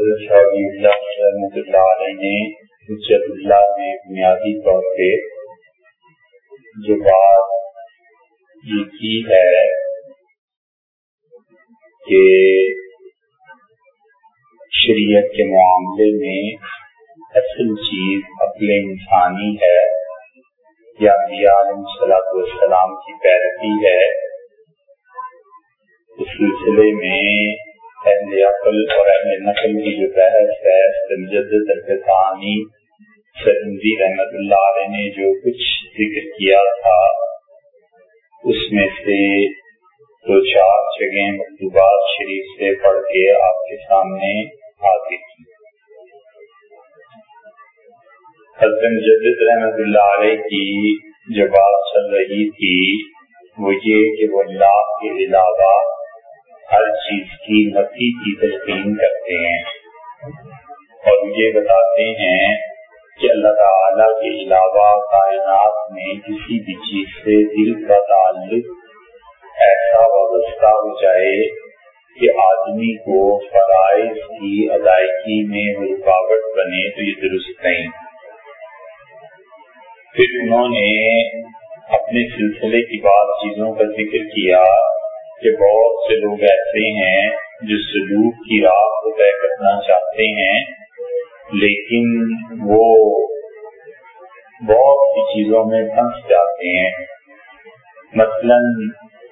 حضرت اللہ رحمۃ اللہ علیہ نے حجت اللہ میں بنیادی طور پہ جو بات یہ کی ہے کہ شریعت کے معاملے میں اصل چیز عقل انسانی ہے، یا انبیاء صلاح والسلام کی پیروی ہے، اس سلسلے میں اہل عقل اور اہل نقل کی جو بحث ہے سمجد ثانی، سرندی رحمت اللہ علیہ نے جو کچھ ذکر کیا تھا، اس میں سے دو چار جگہ مکتوبات شریف سے پڑھ کے آپ کے سامنے حاضر کی۔ حضرت مجدد رحمت اللہ علیہ کی جو بات چل رہی تھی، وہ یہ کہ وہ اللہ کے علاوہ ہر چیز کی نفی کی تسلیم کرتے ہیں۔ اور یہ بتاتے ہیں کہ اللہ تعالی کے علاوہ کائنات میں کسی بھی چیز سے دل کا تعلق ایسا وابستہ ہو جائے کہ آدمی کو فرائض کی ادائیگی میں رکاوٹ بنے تو یہ درست نہیں۔ پھر انہوں نے اپنے سلسلے کی بات چیزوں کا ذکر کیا۔ کہ بہت سے لوگ ایسے ہیں جو سلوک کی راہ کو طے کرنا چاہتے ہیں، لیکن وہ بہت سی چیزوں میں پھنس جاتے ہیں۔ مثلا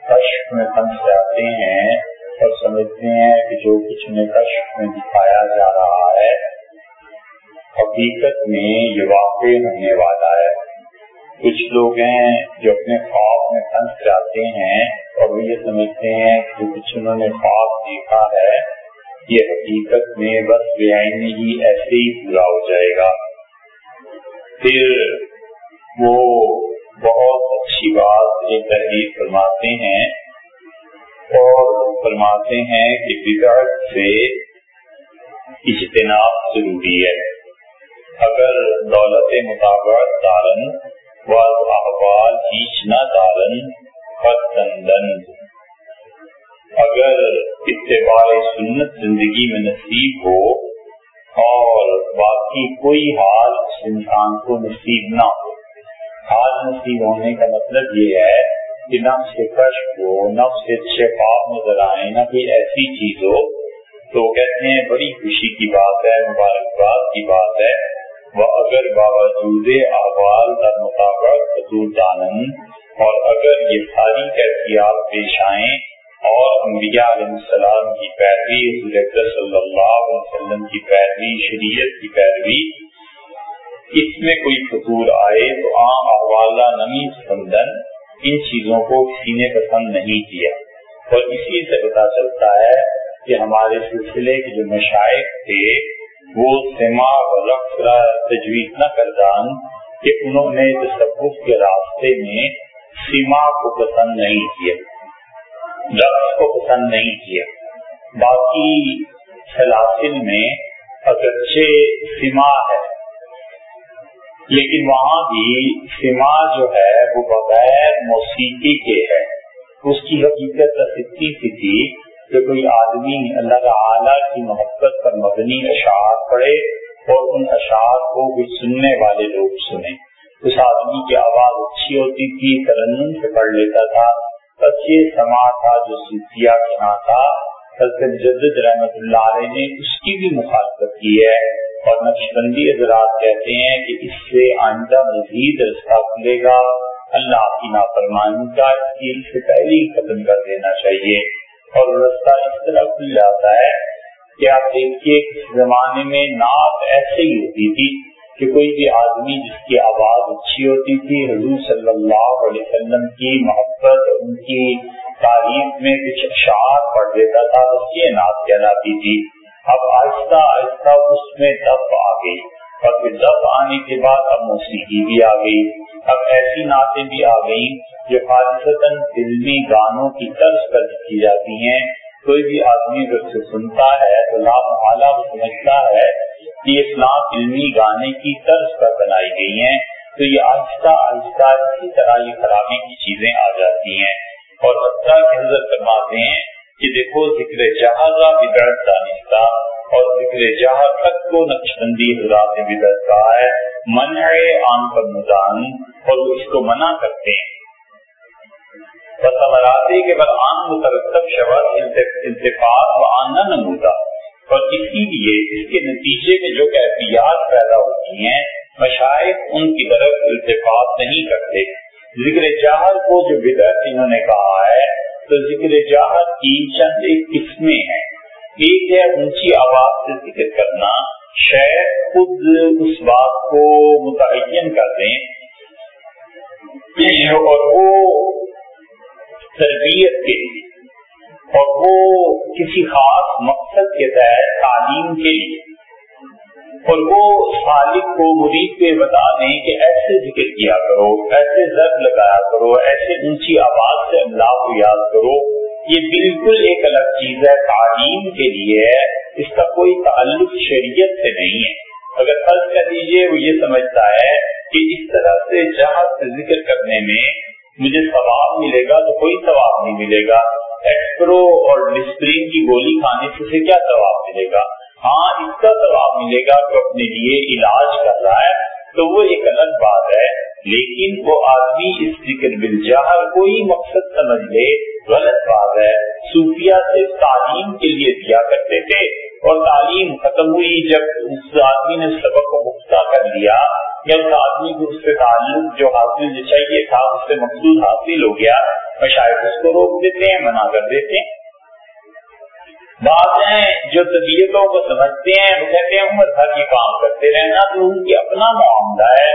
کشف میں پھنس جاتے ہیں اور سمجھتے ہیں کہ جو کچھ میں کشف میں دکھایا جا رہا ہے، حقیقت میں یہ واقع ہونے والا ہے۔ کچھ لوگ ہیں جو اپنے خواب میں پھنس جاتے ہیں اور وہ یہ سمجھتے ہیں کہ کچھ انہوں نے خواب دیکھا ہے، یہ حقیقت میں بس بے آئینی ہی ایسے ہی پورا ہو جائے گا۔ پھر وہ بہت اچھی بات یہ تحریر فرماتے ہیں اور فرماتے ہیں کہ بدعت سے اجتناب ضروری ہے۔ اگر دولت مطابق دارن احوال کھینچنا دارن اگر اتباع سنت زندگی میں نصیب ہو اور باقی کوئی حال اس انسان کو نصیب نہ ہو. حال نصیب ہونے کا مطلب یہ ہے کہ نفس سے کشف ہو نفس سے شفاف نظر آئے، نہ کوئی ایسی چیز ہو. تو کہتے ہیں بڑی خوشی کی بات ہے، مبارکباد کی بات ہے. وہ اگر باوجود احوال در مطابق حضور دانن اور اگر یہ ساری کیفیات پیش آئیں اور انبیاء علیہ السلام کی پیروی صلی اللہ علیہ وسلم کی پیروی، شریعت کی پیروی، اس میں کوئی فطور آئے تو عام احوالہ نمی سندن ان چیزوں کو کسی نے پسند نہیں کیا۔ اور اسی سے پتا چلتا ہے کہ ہمارے سلسلے کے جو مشائق تھے، وہ سما رقص تجویز نہ کردان کہ انہوں نے تصوف کے راستے میں سیما کو پسند نہیں کیا رقص کو پسند نہیں کیا۔ باقی سلاسل میں اگرچہ سیما ہے، لیکن وہاں بھی سیما جو ہے وہ بغیر موسیقی کے ہے۔ اس کی حقیقت سی تھی کہ کوئی آدمی اللہ تعالی کی محبت پر مبنی اشعار پڑے اور ان اشعار کو بھی سننے والے لوگ سنیں۔ اس آدمی کی آواز اچھی ہوتی تھی، ترنم سے پڑھ لیتا تھا۔ بس یہ سما تھا جو سیفیا کے ہاں تھا۔ حضرت جدید رحمت اللہ علیہ نے اس کی بھی مخالفت کی ہے۔ اور نقش بندی حضرات کہتے ہیں کہ اس سے آئندہ مزید رستہ کھلے گا۔ اللہ کی نافرمانی کا اس سے پہلے ہی ختم کر دینا چاہیے۔ اور رستہ اس طرح کھل جاتا ہے کہ آپ دیکھیے زمانے میں نعت ایسے ہی ہوتی تھی۔ کہ کوئی بھی آدمی جس کی آواز اچھی ہوتی تھی، حضور صلی اللہ علیہ وسلم کی محبت، ان کی تعریف میں کچھ اشعار پڑھ دیتا تھا بس یہ نعت کہلاتی تھی۔ اب آہستہ آہستہ اس میں دب آ گئی۔ اور پھر دب آنے کے بعد اب موسیقی بھی آ گئی۔ اب ایسی نعتیں بھی آ گئی جو خالصتاً فلمی گانوں کی طرز پر لکھی جاتی ہیں۔ کوئی بھی آدمی اگر سے سنتا ہے تو لا محالہ سمجھتا ہے یہ فلاں فلمی گانے کی طرز پر بنائی گئی ہیں، تو یہ آہستہ آہستہ اسی طرح یہ خرابی کی چیزیں آ جاتی ہیں۔ اور حضرت فرماتے ہیں کہ دیکھو ذکر جہازہ بگڑ دانستہ اور ذکر جہاں تک کو نقشبندی حضرات بدت کا ہے، منع آن پر مدان اور اس کو منع کرتے ہیں۔ بسمراتے کے بعد آن مترتب شبد التفاق و آن نہ نمودا اور اسی لیے اس کے نتیجے میں جو کیفیات پیدا ہوتی ہیں، مشاہد ان کی طرف التفاق نہیں کرتے۔ ذکر جاہر کو جو بدعت انہوں نے کہا ہے، تو ذکر جاہر کی چند ایک قسمیں ہیں۔ ایک ہے اونچی آواز سے ذکر کرنا، شاید خود اس بات کو متعین کر دیں۔ اور وہ تربیت کے لیے اور وہ کسی خاص مقصد کے تحت تعلیم کے لیے اور وہ سالک کو مرید پہ بتا دیں کہ ایسے ذکر کیا کرو، ایسے ضرب لگایا کرو، ایسے اونچی آواز سے اللہ کو یاد کرو، یہ بالکل ایک الگ چیز ہے، تعلیم کے لیے اس کا کوئی تعلق شریعت سے نہیں ہے۔ اگر فرض کر دیجیے وہ یہ سمجھتا ہے کہ اس طرح سے جہاں سے ذکر کرنے میں مجھے ثواب ملے گا تو کوئی ثواب نہیں ملے گا۔ ایکسپرو اور ڈسپرین کی گولی کھانے سے کیا ثواب ملے گا؟ ہاں اس کا ثواب ملے گا کہ اپنے لیے علاج کر رہا ہے، تو وہ ایک الگ بات ہے۔ لیکن وہ آدمی اس ذکر بل جہر کوئی مقصد سمجھ لے، غلط بات ہے۔ صوفیہ سے تعلیم کے لیے دیا کرتے تھے۔ اور تعلیم ختم ہوئی جب اس آدمی نے سبق کو مختہ کر لیا یا اس آدمی کو اس سے تعلق جو حاصل جو چاہیے تھا، اس سے مقصود حاصل ہو گیا شاید اس کو روک دیتے ہیں، منع کر دیتے ہیں۔ بعض ہیں جو طبیعتوں کو سمجھتے ہیں، وہ کہتے ہیں عمر بھر یہ کام کرتے رہنا تو ان کی اپنا معاملہ ہے۔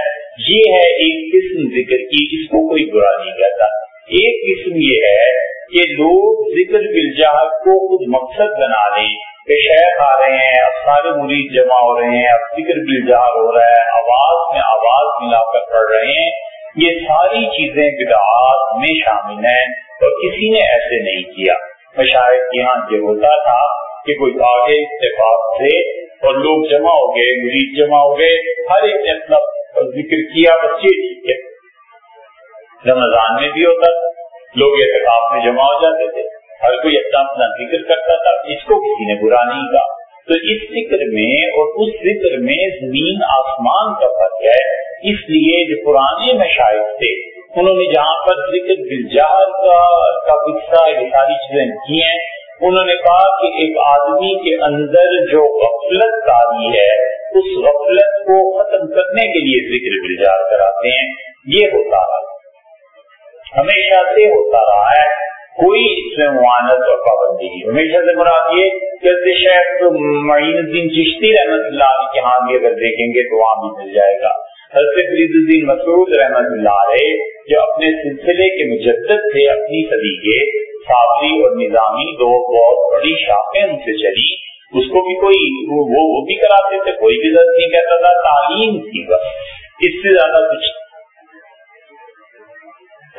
یہ ہے ایک قسم ذکر کی، اس کو کوئی برا نہیں کہتا۔ ایک قسم یہ ہے کہ لوگ ذکر بالجاہت کو خود مقصد بنا لیں۔ کہ آ رہے ہیں، اب سارے مرید جمع ہو رہے ہیں، اب ذکر بالجہر ہو رہا ہے، آواز میں آواز ملا کر پڑھ رہے ہیں۔ یہ ساری چیزیں بدعات میں شامل ہیں اور کسی نے ایسے نہیں کیا۔ مشاہد یہاں یہ ہوتا تھا کہ کوئی آگے اتفاق تھے اور لوگ جمع ہو گئے، مریض جمع ہو گئے، ہر ایک نے اپنا ذکر کیا، بچے ٹھیک ہے رمضان میں بھی ہوتا تھا لوگ اعتکاف میں جمع ہو جاتے تھے۔ ہر کوئی اپنا اپنا ذکر کرتا تھا، اس کو کسی نے برا نہیں کہا۔ تو اس ذکر میں اور اس ذکر میں زمین آسمان کا فرق ہے۔ اس لیے جو پرانے مشاہد تھے، انہوں نے جہاں پر ذکر گلجار کا قصہ یہ ساری چیزیں کی ہیں، انہوں نے کہا کہ ایک آدمی کے اندر جو غفلت کاری ہے، اس غفلت کو ختم کرنے کے لیے ذکر گلجار کراتے ہیں۔ یہ ہوتا رہا۔ ہمیشہ سے ہوتا رہا ہے۔ کوئی اس میں معانت اور پابندی نہیں ہمیشہ سے مراد یہ کہ شیخ معین الدین چشتی رحمت اللہ کے ہاں بھی اگر دیکھیں گے تو وہاں بھی مل جائے گا۔ حضرت فرید الدین مسعود رحمت اللہ علیہ جو اپنے سلسلے کے مجدد تھے اپنی صدی کے صافی اور نظامی دو بہت بڑی شاخیں ان سے چلی۔ اس کو بھی کوئی وہ, وہ بھی کراتے تھے کوئی بھی درد نہیں کہتا تھا تعلیم تھی بس۔ اس سے زیادہ کچھ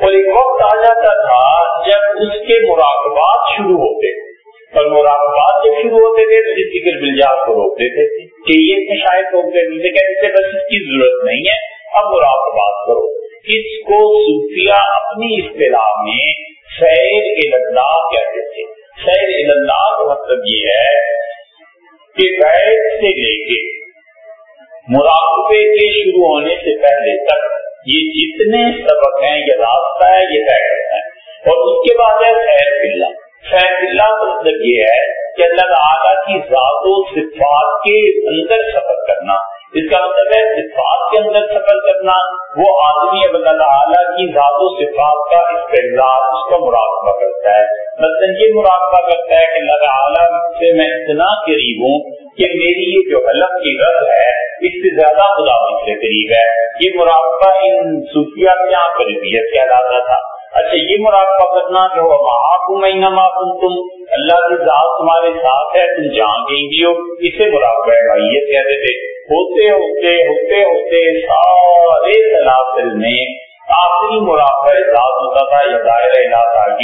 اور ایک وقت آ جاتا تھا جب اس کے مراقبات شروع ہوتے اور مراقبات جب شروع ہوتے تھے تو اس فکر ملجات کو روک دیتے تھے کہ یہ شاید روک دیتے کہتے تھے بس اس کی ضرورت نہیں ہے۔ اب مراقبات کرو۔ اس کو صوفیہ اپنی اصطلاح میں سیر اللہ کہتے تھے۔ سیر اللہ کا مطلب یہ ہے کہ بیت سے لے کے مراقبے کے شروع ہونے سے پہلے تک یہ جتنے سبق ہیں، یہ راستہ ہے، یہ طے ہے۔ اور اس کے بعد ہے سیر اللہ۔ فیض اللہ کا مطلب یہ ہے کہ اللہ تعالیٰ کی ذات و صفات کے اندر سبق کرنا۔ اس کا مطلب ہے صفات کے اندر سفر کرنا، وہ آدمی اب اللہ تعالیٰ کی ذات و صفات کا استعمال اس کا مراقبہ کرتا ہے۔ مثلاً یہ مراقبہ کرتا ہے کہ اللہ تعالیٰ سے میں اتنا قریب ہوں کہ میری یہ جو حلق کی رد ہے، اس سے زیادہ خدا مجھ سے قریب ہے۔ یہ مراقبہ ان صوفیہ کے یہاں قریبیت کہلاتا تھا۔ اچھا یہ مراقبہ کرنا کہ وہ محاکم معاف تم اللہ کی ذات تمہارے ساتھ ہے، تم جان گئی بھی ہو اسے مراقبہ کہتے تھے۔ ہوتے ہوتے ہوتے ہوتے سارے سلاسل میں آخری مراقبہ ذات ہوتا تھا یا دائرہ علاقہ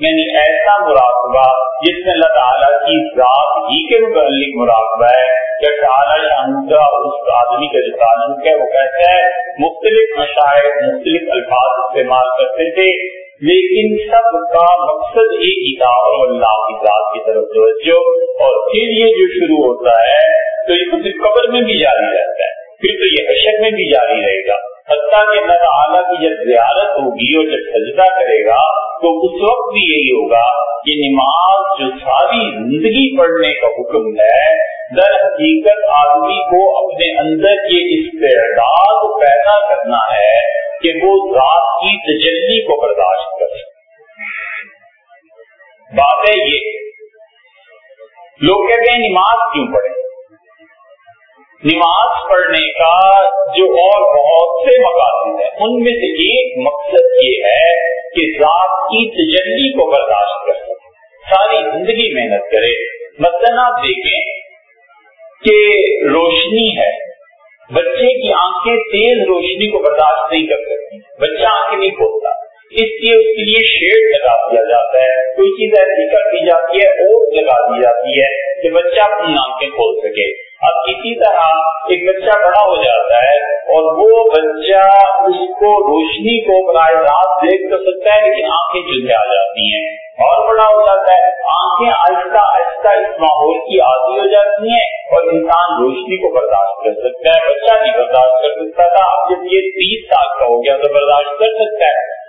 یعنی ایسا مراقبہ جس میں اللہ تعالیٰ کی ذات ہی کے متعلق مراقبہ ہے۔ یعنی کہ تعالیٰ شان کا اس آدمی کا جو تعلق ہے وہ کہتا ہے، مختلف مشاعر مختلف الفاظ استعمال کرتے تھے۔ لیکن سب کا مقصد ایک ہی تھا اللہ کی ذات کی طرف توجہ۔ اور پھر یہ جو شروع ہوتا ہے، تو یہ تو صرف قبر میں بھی جاری رہتا ہے، پھر تو یہ حشر میں بھی جاری رہے گا۔ حتیٰ کہ اللہ تعالیٰ کی جب زیارت ہوگی اور جب سجدہ کرے گا، تو اس وقت بھی یہی ہوگا کہ نماز جو ساری زندگی پڑھنے کا حکم ہے، در حقیقت آدمی کو اپنے اندر یہ استعداد پیدا کرنا ہے کہ وہ ذات کی تجلی کو برداشت کر سکے بات ہے یہ، لوگ کہتے ہیں نماز کیوں پڑھیں؟ نماز پڑھنے کا جو اور بہت سے مقاصد ہیں، ان میں سے ایک مقصد یہ ہے کہ ذات کی تجلی کو برداشت کر سکے ساری زندگی محنت کرے۔ مثلاً آپ دیکھیں کہ روشنی ہے۔ بچے کی آنکھیں تیز روشنی کو برداشت نہیں کر سکتی، بچہ آنکھیں نہیں کھولتا۔ اس لیے اس کے لیے شیڈ لگا دیا جاتا ہے۔ کوئی چیز ایسی کر دی جاتی ہے اوٹ لگا دی جاتی ہے کہ بچہ اپنی آنکھیں کھول سکے۔ اب اسی طرح ایک بچہ بڑا ہو جاتا ہے اور وہ بچہ اس کو روشنی کو براہ راست دیکھ کر سکتا ہے لیکن آنکھیں جلدی آ جاتی ہیں۔ اور بڑا ہو جاتا ہے۔ آنکھیں آہستہ آہستہ اس ماحول کی عادی ہو جاتی ہیں اور انسان روشنی کو برداشت کر سکتا ہے، بچہ بھی برداشت کر سکتا تھا۔ اب جب یہ تیس سال کا ہو گیا تو برداشت کر سکتا ہے۔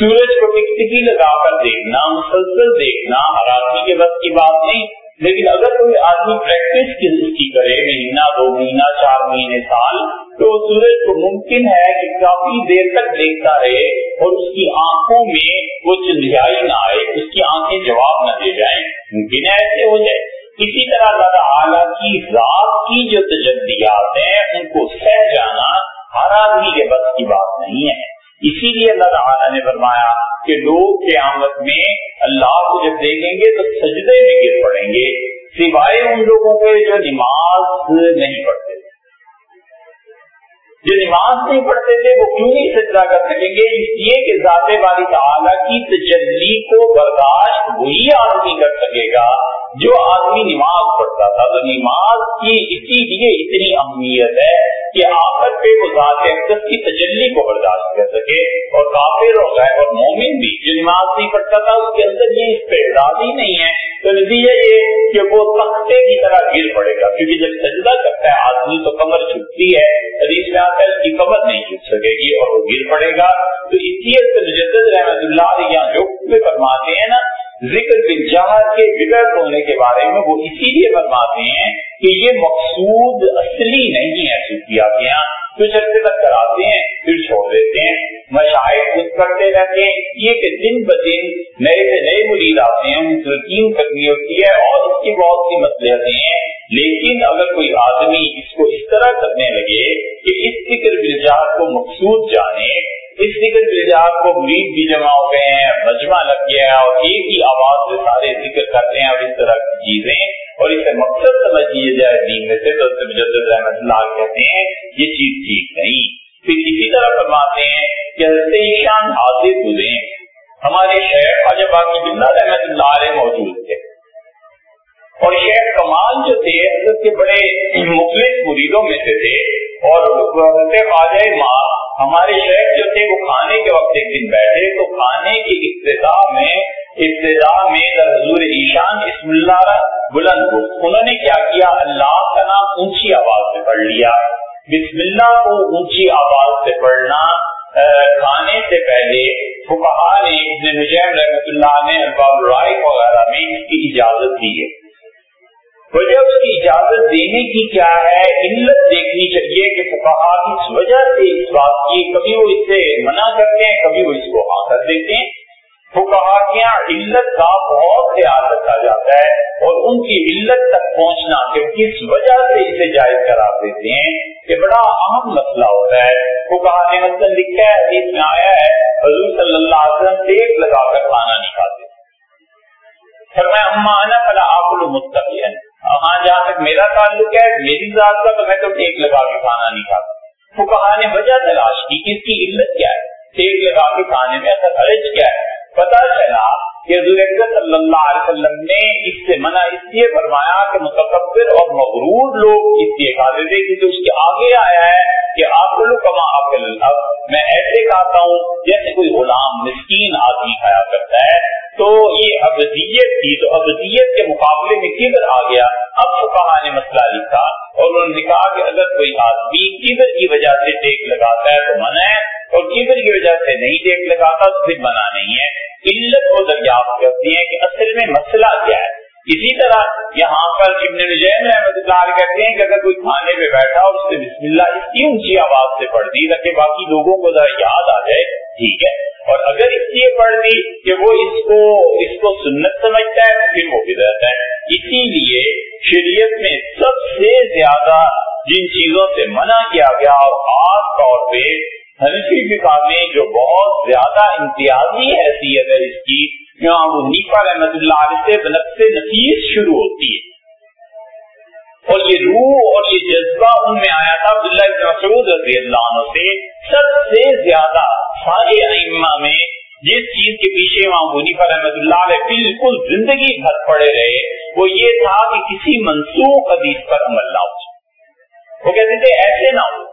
سورج کو ٹکٹکی لگا کر دیکھنا، مسلسل دیکھنا ہر آدمی کے بس کی بات نہیں۔ لیکن اگر کوئی آدمی پریکٹس کی کرے، مہینہ، دو مہینہ، چار مہینے، سال، تو سورج کو ممکن ہے کہ کافی دیر تک دیکھتا رہے اور اس کی آنکھوں میں وہ چندیائی نہ آئے، اس کی آنکھیں جواب نہ دے جائیں، ممکن ہے ایسے ہو جائے۔ اسی طرح اللہ تعالیٰ کی رات کی جو تجدیات ہیں، ان کو سہ جانا ہر آدمی کے بس کی بات نہیں ہے۔ اسی لیے اللہ تعالیٰ نے فرمایا کہ لوگ قیامت میں اللہ کو جب دیکھیں گے تو سجدے میں گر پڑیں گے، سوائے ان لوگوں کے جو نماز نہیں پڑھتے جو نماز نہیں پڑھتے تھے، وہ کیوں نہیں سجدہ کر سکیں گے؟ اس لیے کہ ذات والی تعالیٰ کی تجلی کو برداشت وہی آدمی کر سکے گا جو آدمی نماز پڑھتا تھا، تو نماز کی اسی لیے اتنی اہمیت ہے کہ آخر پہ وہ ذات اقدس کی تجلی کو برداشت کر سکے اور کافر ہو گئے اور مومن بھی۔ جو نماز نہیں پڑھتا تھا، اس کے اندر یہ استعداد ہی نہیں ہے۔ تو نتیجہ یہ کہ وہ تختے کی طرح گر پڑے گا، کیونکہ جب سجدہ کرتا ہے، آدمی تو کمر چھٹتی ہے۔ حدیث میں آتا ہے اس کی کمر نہیں چھٹ سکے گی اور وہ گر پڑے گا۔ تو اس لیے مجدد رحمت اللہ علیہ جو فرماتے ہیں نا ذکر جہاں کے بگڑ ہونے کے بارے میں وہ اسی لیے فرماتے ہیں کہ یہ مقصود اصلی نہیں ہے صوفیہ کے یہاں کچھ عرصے تک کراتے ہیں، پھر چھوڑ دیتے ہیں۔ مشاہد خود کرتے رہتے ہیں۔ یہ کہ دن ب دن نئے سے نئے مرید آتے ہیں، ان ترکیم کرنی ہوتی ہے اور اس کی بہت سی مسئلے ہیں۔ لیکن اگر کوئی آدمی اس کو اس طرح کرنے لگے کہ اس فکر بلجات کو مقصود جانے اس ذکر بلجات کو مرید بھی جمع ہو گئے ہیں، مجمع لگ گیا ہے اور ایک ہی آواز سے سارے ذکر کرتے ہیں اور اس طرح کی چیزیں اور اسے مقصد سمجھ لیے جائے دین میں سے تو مجدد رحمت اللہ کہتے ہیں، یہ چیز ٹھیک نہیں۔ پھر اسی طرح فرماتے ہیں کہ حضرت ایشان حاضر ہوئے ہمارے شہر خواجہ باقی بلّہ رحمت اللہ علیہ موجود تھے۔ اور شیخ کمال جو تھے، حضرت کے بڑے مختلف مریدوں میں سے تھے، اور حضرت خواجہ ماں ہمارے شہر جو تھے، وہ کھانے کے وقت ایک دن بیٹھے۔ تو کھانے کی ابتدا میں ابتدا میں حضور ایشان اسم اللہ بلند انہوں نے کیا کیا؟ اللہ کا نام اونچی آواز سے پڑھ لیا۔ بسم اللہ کو اونچی آواز سے پڑھنا کھانے سے پہلے فکہ نے ابن نجیم رحمت اللہ نے الباب رائے وغیرہ میں اس کی اجازت دی ہے۔ وجہ اس کی اجازت دینے کی کیا ہے؟ علت دیکھنی چاہیے کہ فکہ کس وجہ سے اس بات کی کبھی وہ اس سے منع کرتے ہیں، کبھی وہ اس کو ہاں کر دیتے ہیں۔ فکہ ہاں علت کا بہت خیال رکھا جاتا ہے اور ان کی علت تک پہنچنا کہ کس وجہ سے اسے جائز کرا دیتے ہیں یہ بڑا اہم مسئلہ ہوتا ہے۔ فکہ نے مطلب لکھا ہے اس میں آیا ہے، حضور صلی اللہ علیہ وسلم ٹیک لگا کر کھانا نہیں کھاتے۔ فرمایا، اما انا فلا آکل مستقین ہاں جہاں تک میرا تعلق ہے، میری ذات کا تو میں تو ٹیک لگا کے کھانا نہیں کھاتا۔ وہ کہا نے وجہ تلاش کی اس کی علت کیا ہے؟ ٹیک لگا کے کھانے میں اثر حرج کیا ہے؟ پتا چلا کہ حضور صلی اللہ علیہ وسلم نے اس سے منع اس لیے فرمایا کہ متکبر اور مغرور لوگ اس لیے کھاتے تھے کیونکہ اس کے آگے آیا ہے کہ آپ لوگ کما آپ میں ایسے کھاتا ہوں جیسے کوئی غلام مسکین آدمی کھایا کرتا ہے، تو یہ ابدیت تھی، تو ابدیت کے مقابلے میں کدھر آ گیا؟ اب فقہ نے مسئلہ لکھا اور انہوں نے کہا کہ اگر کوئی آدمی کبر کی وجہ سے ٹیک لگاتا ہے تو منع ہے اور کبر کی وجہ سے نہیں ٹیک لگاتا تو پھر منع نہیں ہے۔ علت وہ دریافت کرتی ہیں کہ اصل میں مسئلہ کیا ہے۔ اسی طرح یہاں پر ابن نجین رحمت اللہ کہتے ہیں کہ اگر کوئی کھانے پہ بیٹھا اور اس سے بسم اللہ اتنی اونچی آواز سے پڑھ دی، تاکہ باقی لوگوں کو ذرا یاد آ جائے، ٹھیک ہے۔ اور اگر اس لیے پڑھ دی کہ وہ اس کو اس کو سنت سمجھتا ہے، تو پھر وہ بدرت ہے۔ اسی لیے شریعت میں سب سے زیادہ جن چیزوں سے منع کیا گیا، اور خاص طور پہ حنفی فقہ میں زیادہ امتیازی حیثیت ہے اس کی حنیفہ رحمت اللہ علیہ سے بنفس نفیس شروع ہوتی ہے۔ اور یہ روح اور یہ جذبہ ان میں آیا تھا عبداللہ بن مسعود رضی اللہ عنہ سے۔ سب سے زیادہ سارے ائمہ میں جس چیز کے پیچھے وہاں حنیفہ رحمت اللہ علیہ بالکل زندگی بھر پڑے رہے، وہ یہ تھا کہ کسی منسوخ حدیث پر عمل نہ ہو وہ کہتے تھے، ایسے نہ ہو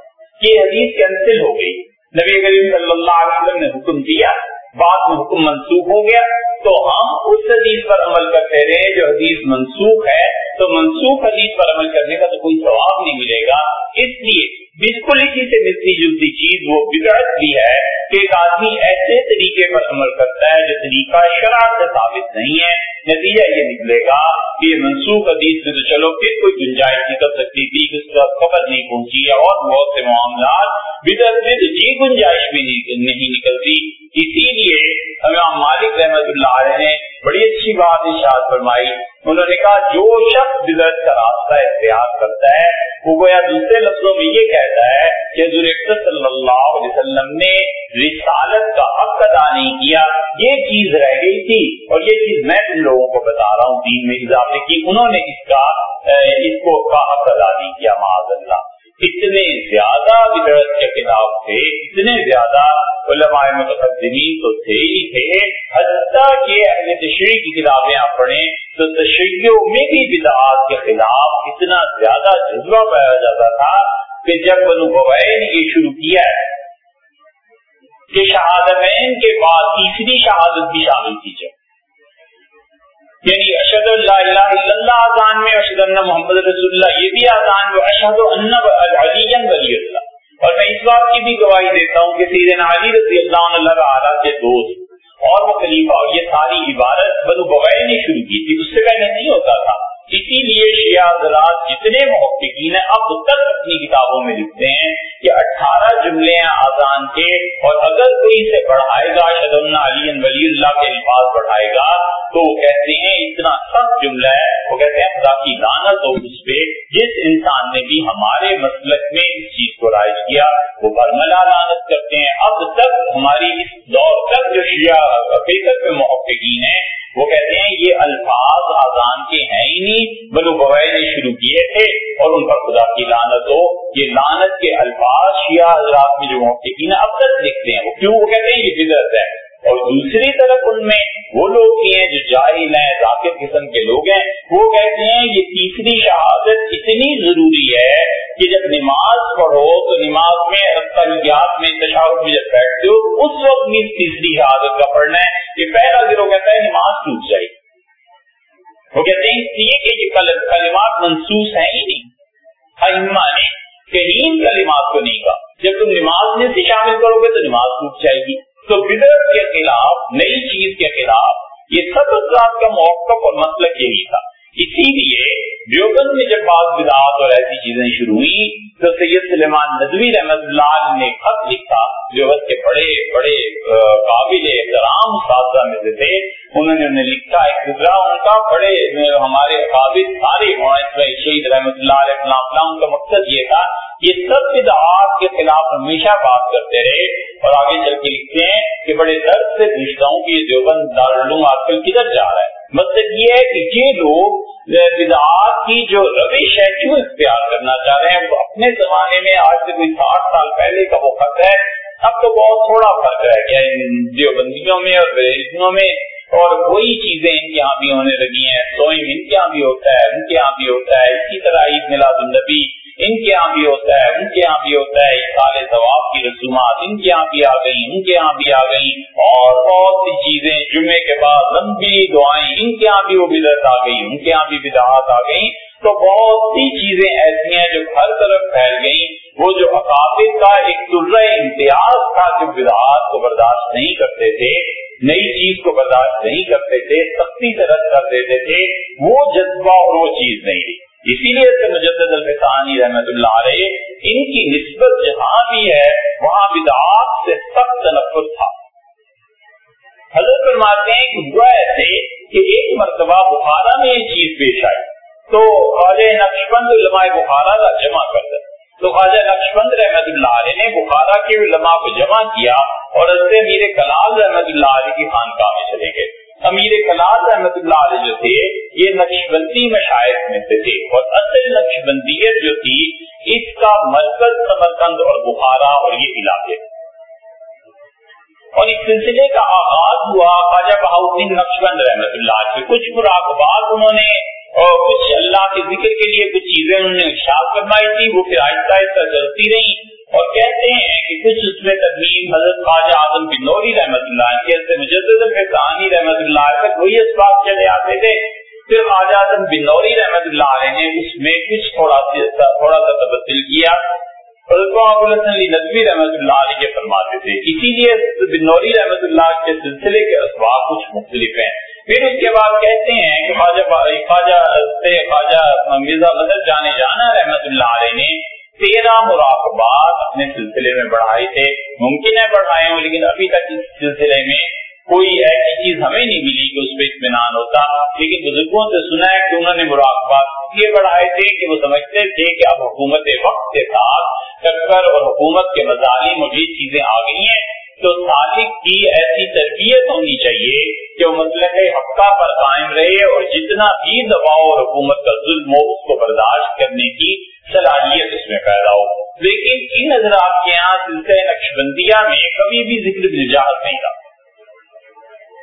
کہ حدیث کینسل ہو گئی۔ نبی کریم صلی اللہ علیہ وسلم نے حکم دیا بعد میں حکم منسوخ ہو گیا۔ تو ہم اس حدیث پر عمل کرتے رہے جو حدیث منسوخ ہے۔ تو منسوخ حدیث پر عمل کرنے کا تو کوئی ثواب نہیں ملے گا۔ اس لیے بالکل اسی سے ملتی جلتی چیز وہ بگڑت بھی ہے کہ ایک آدمی ایسے طریقے پر عمل کرتا ہے جو طریقہ شرح سے ثابت نہیں ہے۔ نتیجہ یہ نکلے گا کہ یہ منسوخ حدیث میں تو چلو پھر کوئی گنجائش نکل سکتی تھی کہ اس کا خبر نہیں پہنچی ہے اور بہت سے معاملات بدعت میں تو جی گنجائش بھی نہیں نکلتی۔ اسی لیے ہمیں مالک رحمت اللہ علیہ نے بڑی اچھی بات اشاد فرمائی۔ انہوں نے کہا، جو شخص بدعت کا راستہ اختیار کرتا ہے، وہ گویا دوسرے لفظوں میں یہ کہتا ہے کہ حضور صلی اللہ علیہ وسلم نے رسالت کا حق ادا نہیں کیا۔ یہ چیز رہ گئی تھی اور یہ چیز میں تم لوگوں کو بتا رہا ہوں، دین میں اضافے کی۔ انہوں نے اس کا اس کو کا حق ادا نہیں کیا، معاذ اللہ۔ اتنے زیادہ بدرت کے خلاف تھے، اتنے زیادہ علماء متقدمین تو تھے ہی تھے۔ حتیٰ کہ اہل تشریح کی کتابیں آپ پڑھیں تو تشریحوں میں بھی بدعات کے خلاف اتنا زیادہ جذبہ پایا جاتا تھا کہ جب بنو بوائے نے یہ شروع کیا ہے کہ شہادتین کے بعد تیسری شہادت بھی شامل کی جائے یعنی اشد اللہ الہ الا اللہ آزان میں اشد اللہ محمد رسول اللہ، یہ بھی آزان میں اشد علی ولی اللہ۔ اور میں اس بات کی بھی گواہی دیتا ہوں کہ سیدنا علی رضی اللہ عنہ اللہ تعالیٰ کے دوست اور وہ خلیفہ اور یہ ساری عبارت بنو بغیر نے شروع کی تھی، اس سے پہلے نہیں ہوتا تھا۔ اسی لیے شیعہ حضرات جتنے محققین ہیں اب تک اپنی کتابوں میں لکھتے ہیں کہ اٹھارہ جملے ہیں آزان کے اور اگر کوئی اسے پڑھائے گا شد علی ولی اللہ کے لباس پڑھائے گا، تو وہ کہتے ہیں اتنا سخت جملہ ہے۔ وہ کہتے ہیں خدا کی لانت ہو اس پہ، جس انسان نے بھی ہمارے مسلک میں اس چیز کو رائج کیا، وہ برملا لانت کرتے ہیں۔ اب تک ہماری اس دور تک جو شیعہ حقیقت میں محققین ہیں وہ کہتے ہیں یہ الفاظ اذان کے ہیں ہی نہیں بلو بوائے نے شروع کیے تھے اور ان پر خدا کی لانت ہو۔ یہ لانت کے الفاظ شیعہ حضرات میں جو محققین اب تک لکھتے ہیں، وہ کیوں؟ وہ کہتے ہیں یہ بدرت ہے۔ اور دوسری طرف ان میں وہ لوگ بھی ہیں جو جاہل ہیں، ذاکر قسم کے لوگ ہیں۔ وہ کہتے ہیں، یہ تیسری شہادت اتنی ضروری ہے کہ جب نماز پڑھو تو نماز میں میں تشاور میں جب بیٹھتے ہو، اس وقت بھی تیسری شہادت کا پڑھنا ہے کہ پہلا گروہ کہتا ہے نماز ٹوٹ جائے۔ وہ کہتے ہیں، اس لیے کہ یہ کلمات منسوس ہیں ہی نہیں۔ نے کہیں کلمات کو نہیں کہا۔ جب تم نماز میں سے شامل کرو گے تو نماز ٹوٹ جائے گی۔ تو بدر کے خلاف، نئی چیز کے خلاف، یہ سب افراد کا موقف اور مطلب یہی تھا۔ اسی لیے دیوبند میں جب بعض بدعات اور ایسی چیزیں شروع ہوئی تو سید سلیمان ندوی رحمت اللہ اپنے زمانے میں آج سے کوئی ساٹھ سال پہلے کا وہ خط ہے، اب تو بہت تھوڑا فرق رہ گیا ان دیوبندیوں میں اور بریلوں میں اور وہی چیزیں ان کے یہاں بھی ہونے لگی ہیں سوئم ان کے یہاں بھی ہوتا ہے، ان کے یہاں بھی ہوتا ہے، اسی طرح عید میلاد النبی ان کے یہاں بھی ہوتا ہے، ان کے یہاں بھی ہوتا ہے سال رسومات ان کے یہاں بھی آ گئی ان کے یہاں بھی آ گئی اور بہت سی چیزیں جمعے کے بعد لمبی دعائیں ان کے یہاں بھی وہ بدعت آ گئی ان کے یہاں بھی بدعات آ گئی تو بہت سی چیزیں ایسی ہیں جو ہر طرف پھیل گئی وہ جو اقابل کا ایک طلع امتیاز تھا جو بدعات کو برداشت نہیں کرتے تھے، نئی چیز کو برداشت نہیں کرتے تھے، سختی سے رد کر دیتے تھے، وہ جذبہ اور وہ چیز نہیں رہی اسی لیے مجدد الفسانی رحمت اللہ علیہ ان کی نسبت جہاں بھی ہے، وہاں بدعات سے سخت تنفر تھا۔ حضرت فرماتے ہیں کہ ہوا ایسے کہ ایک مرتبہ بخارا میں یہ چیز پیش آئی۔ تو خواجہ نقشبند علماء بخارا کا جمع کر دیا۔ تو خواجہ نقش بند رحمت اللہ علیہ نے بخارا کے علماء کو جمع کیا اور حضرت میر کلال رحمت اللہ علیہ کی خانقاہ میں چلے گئے۔ امیر کلال رحمت اللہ علیہ جو تھے یہ نقش بندی مشاعر میں سے تھے اور اصل نقش بندیت جو تھی، اس کا مرکز سمرکند اور بخارا اور یہ علاقے۔ اور اس سلسلے کا آغاز ہوا خواجہ بہاؤدین نقش بند رحمت اللہ سے کچھ مراقبات انہوں نے اور کچھ اللہ کے ذکر کے لیے کچھ چیزیں انہوں نے ارشاد فرمائی تھی، وہ پھر آہستہ آہستہ چلتی رہی اور کہتے ہیں کہ کچھ اس میں تدمیم حضرت خواجہ آدم بن نوری رحمت اللہ کے مجدد کہانی رحمت اللہ تک وہی اسباب چلے آتے تھے پھر خواجہ آدم رحمت اللہ علیہ نے اس میں کچھ تھوڑا سا تھوڑا سا تبدیل کیا۔ نظمی رحمت اللہ علیہ کے فرماتے تھے۔ اسی لیے بنوری رحمت اللہ کے سلسلے کے اسباب کچھ مختلف ہیں۔ پھر اس کے بعد کہتے ہیں کہ خواجہ خواجہ خواجہ مرزا بدل جانے جانا رحمت اللہ علیہ نے تیرہ مراقبات اپنے سلسلے میں بڑھائے تھے۔ ممکن ہے بڑھائے ہوں، لیکن ابھی تک اس سلسلے میں کوئی ایسی چیز ہمیں نہیں ملی کہ اس پہ اطمینان ہوتا۔ لیکن بزرگوں سے سنا ہے کہ انہوں نے مراقبات یہ بڑھائے تھے کہ وہ سمجھتے تھے کہ اب حکومت وقت کے ساتھ ٹکر اور حکومت کے مظالم اور یہ چیزیں آ گئی ہیں۔ تو سالک کی ایسی تربیت ہونی چاہیے کہ وہ مطلب حقہ پر قائم رہے اور جتنا بھی دباؤ اور حکومت کا ظلم ہو، اس کو برداشت کرنے کی صلاحیت اس میں پیدا ہو۔ لیکن ان حضرات کے یہاں سلسلہ نقش بندیا میں کبھی بھی ذکر جہاز نہیں تھا۔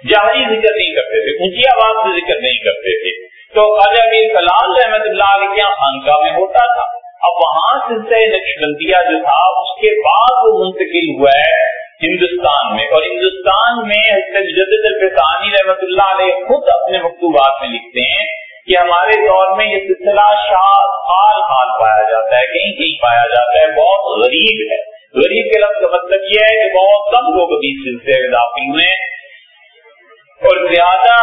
جہری ذکر نہیں کرتے تھے، اونچی آواز سے ذکر نہیں کرتے تھے۔ تو خواجہ میر کلام رحمت اللہ علیہ کے خانقاہ میں ہوتا تھا۔ اب وہاں سلسلہ نقش جو تھا، اس کے بعد وہ منتقل ہوا ہے ہندوستان میں۔ اور ہندوستان میں مجدد الفسانی رحمت اللہ علیہ خود اپنے مکتوبات میں لکھتے ہیں کہ ہمارے دور میں یہ سلسلہ شاد حال حال پایا جاتا ہے، کہیں کہیں پایا جاتا ہے۔ بہت غریب ہے۔ غریب کے لفظ کا مطلب یہ ہے کہ بہت کم لوگ ابھی سلسلے میں داخل ہوئے اور زیادہ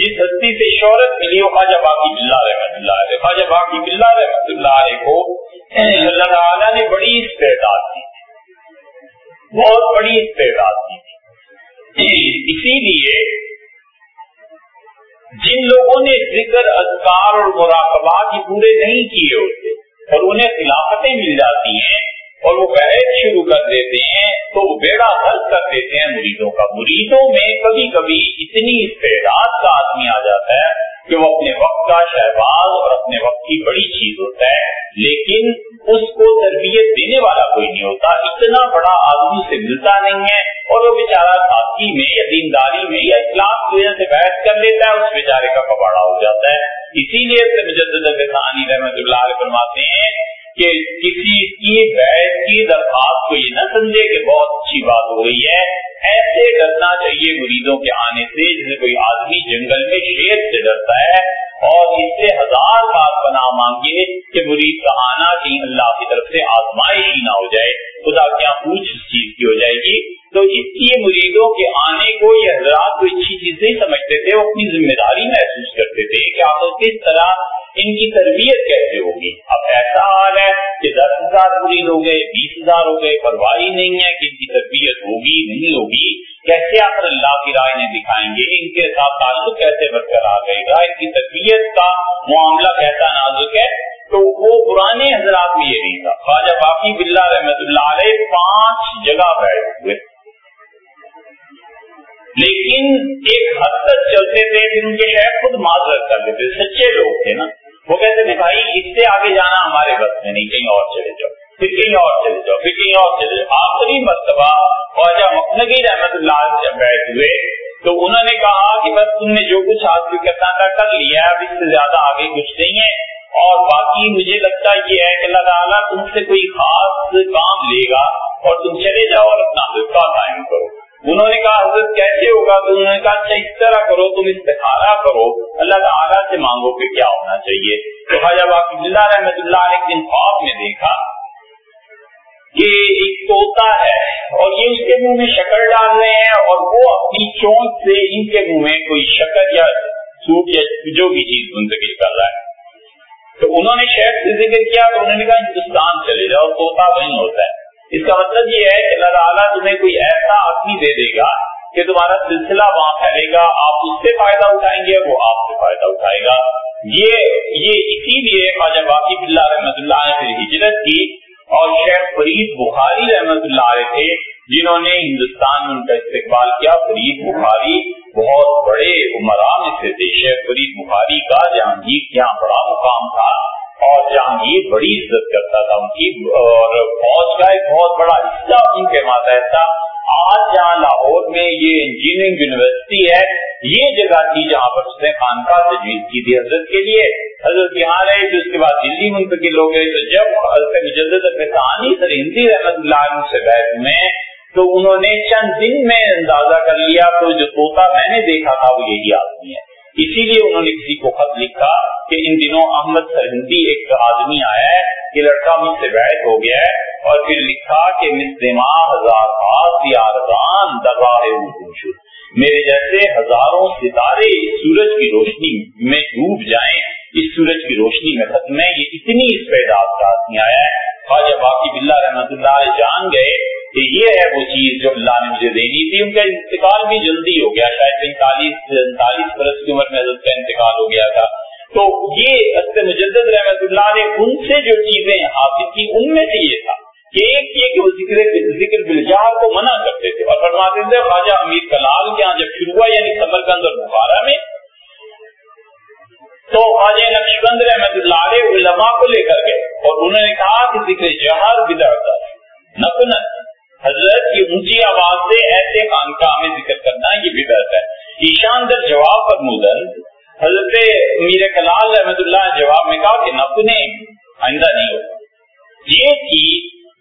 جس ہستی سے شہرت ملی وہ خواجہ باقی بلّہ رحمت اللہ علیہ، خواجہ باقی بلّہ رحمت اللہ علیہ کو، اللہ تعالیٰ نے بڑی استعداد دی بہت بڑی استعداد دی اسی لیے جن لوگوں نے ذکر، اذکار اور مراقبات پورے نہیں کیے ہوتے، اور انہیں خلافتیں مل جاتی ہیں اور وہ بیٹھ شروع کر دیتے ہیں، تو وہ بیڑا حل کر دیتے ہیں مریضوں کا۔ مریضوں میں کبھی کبھی اتنی استعداد کا آدمی آ جاتا ہے کہ وہ اپنے وقت کا شہباز اور اپنے وقت کی بڑی چیز ہوتا ہے، لیکن اس کو تربیت دینے والا کوئی نہیں ہوتا۔ اتنا بڑا آدمی سے ملتا نہیں ہے اور وہ بےچارا ساتھی میں یا دینداری میں یا اخلاق کی وجہ سے بحث کر لیتا ہے، اس بیچارے کا کباڑا ہو جاتا ہے۔ اسی لیے مجدد رحمت اللہ علیہ فرماتے ہیں کہ کسی کی بحث کی درخواست کو یہ نہ سمجھے کہ بہت اچھی بات ہو رہی ہے، ایسے ڈرنا چاہیے مریدوں کے آنے سے جیسے کوئی آدمی جنگل میں شیر سے ڈرتا ہے اور اس سے ہزار بات بنا مانگے کہ مرید کا آنا کہیں اللہ کی طرف سے آزمائش ہی نہ ہو جائے، خدا کیا پوچھ اس چیز کی ہو جائے گی؟ تو اس لیے مریدوں کے آنے کو یہ حضرات کو اچھی چیز نہیں سمجھتے تھے، وہ اپنی ذمہ داری محسوس کرتے تھے کہ آپ کس طرح ان کی تربیت کیسے ہوگی۔ اب ہزار مرید ہو گئے، بیس ہزار ہو گئے پرواہ نہیں ہے کہ ان کی تربیت ہوگی، نہیں ہوگی، کیسے آخر اللہ کی رائے نے دکھائیں گے؟ ان کے ساتھ تعلق کیسے برقرار رہے گا ان کی تربیت کا معاملہ کیسا نازک ہے؟ تو وہ پرانے حضرات میں یہ نہیں تھا۔ خواجہ باقی بلّہ رحمت اللہ علیہ پانچ جگہ بیٹھے ہوئے لیکن ایک حد تک چلتے تھے پھر ان کے شہر خود معذرت کر لیتے سچے لوگ تھے نا۔ وہ کہتے تھے بھائی، اس سے آگے جانا ہمارے بس میں نہیں، کہیں اور چلے جاؤ، پھر کہیں اور چلے جاؤ، پھر کہیں اور چلے جاؤ۔ آخری مرتبہ خواجہ مخنگی رحمت اللہ جب بیٹھ ہوئے، تو انہوں نے کہا کہ بس تم نے جو کچھ حاصل کرنا تھا کر لیا اب اس سے زیادہ آگے کچھ نہیں ہے۔ اور باقی باقی مجھے لگتا یہ ہے کہ اللہ تعالیٰ تم سے کوئی خاص کام لے گا اور تم چلے جاؤ اور اپنا حلقہ قائم کرو۔ انہوں نے کہا، حضرت کیسے ہوگا؟ تو انہوں نے کہا اچھا اس طرح کرو، تم استخارہ کرو، اللہ تعالیٰ سے مانگو کہ کیا ہونا چاہیے. تو خواجہ باقی اللہ رحمت اللہ نے ایک دن خواب میں دیکھا کہ ایک توتا ہے اور یہ اس کے منہ میں شکر ڈال رہے ہیں اور وہ اپنی چونک سے ان کے منہ میں کوئی شکر یا سوٹ یا جو بھی چیز منتقل کر رہا ہے۔ تو انہوں نے شہر سے ذکر کیا تو انہوں نے کہا، ہندوستان چلے جاؤ توتا وہیں ہوتا ہے. اس کا مطلب یہ ہے کہ اللہ تعالیٰ تمہیں کوئی ایسا آدمی دے دے گا کہ تمہارا سلسلہ وہاں پھیلے گا، آپ اس سے فائدہ اٹھائیں گے، وہ آپ سے فائدہ اٹھائے گا۔ یہ یہ اسی لیے خواجہ باقی اللہ رحمۃ اللہ نے پھر ہجرت کی اور شیخ فرید بخاری رحمۃ اللہ علیہ تھے، جنہوں نے ہندوستان میں ان کا استقبال کیا۔ فرید بخاری بہت بڑے عمران سے تھے۔ شیخ فرید بخاری کا جہانگیر یہاں بڑا مقام تھا۔ اور جہانگیر بڑی عزت کرتا تھا، ان کی، اور فوج کا ایک بہت بڑا حصہ ان کے ماتحت تھا آج جہاں لاہور میں یہ انجینئرنگ یونیورسٹی ہے، یہ جگہ تھی جہاں پر اس نے خانقاہ تجویز کی تھی حضرت کے لیے۔ حضرت یہاں رہے پھر اس کے بعد دلی منتقل ہو گئے تو جب حضرت مجدد ثانی سر ہندی رحمت اللہ سے بیٹھ میں، تو انہوں نے چند دن میں اندازہ کر لیا، تو جو طوطا میں نے دیکھا تھا، وہ یہی آدمی ہے۔ اسی لیے انہوں نے کسی کو خط لکھا کہ ان دنوں احمد سرہندی ایک آدمی آیا ہے کہ لڑکا مجھ سے بیٹھ ہو گیا ہے، اور پھر لکھا کہ مسلما ہزار میرے جیسے ہزاروں ستارے اس سورج کی روشنی میں ڈوب جائیں، اس سورج کی روشنی میں ختم ہے، یہ اتنی اس پیداز کا آدمی آیا ہے خواجہ باقی بلّہ رحمت اللہ علیہ جان گئے کہ یہ ہے وہ چیز جو اللہ نے مجھے دینی تھی۔ ان کا انتقال بھی جلدی ہو گیا، شاید پینتالیس سینتالیس برس کی عمر میں حضرت کا انتقال ہو گیا تھا۔ تو یہ مجدد رحمت اللہ نے ان سے جو چیزیں حاصل کی، ان میں سے یہ تھا کہ ایک یہ کہ وہ ذکر ذکر بلجار کو منع کرتے تھے اور فرماتے تھے، خواجہ امیر کلال کے یہاں جب شروع ہوا یعنی سمر کے اندر بخارا میں تو خواجہ نقش بند رحمت اللہ علیہ، علماء کو لے کر گئے اور انہوں نے کہا کہ ذکر جہاز بدڑ نقنت حضرت کی اونچی آواز سے ایسے خانقاہ میں ذکر کرنا یہ بھی ہے۔ ایشان در جواب پر مدن حضرت میر کلال رحمت اللہ جواب میں کہا کہ نپنے آئندہ نہیں ہو یہ تھی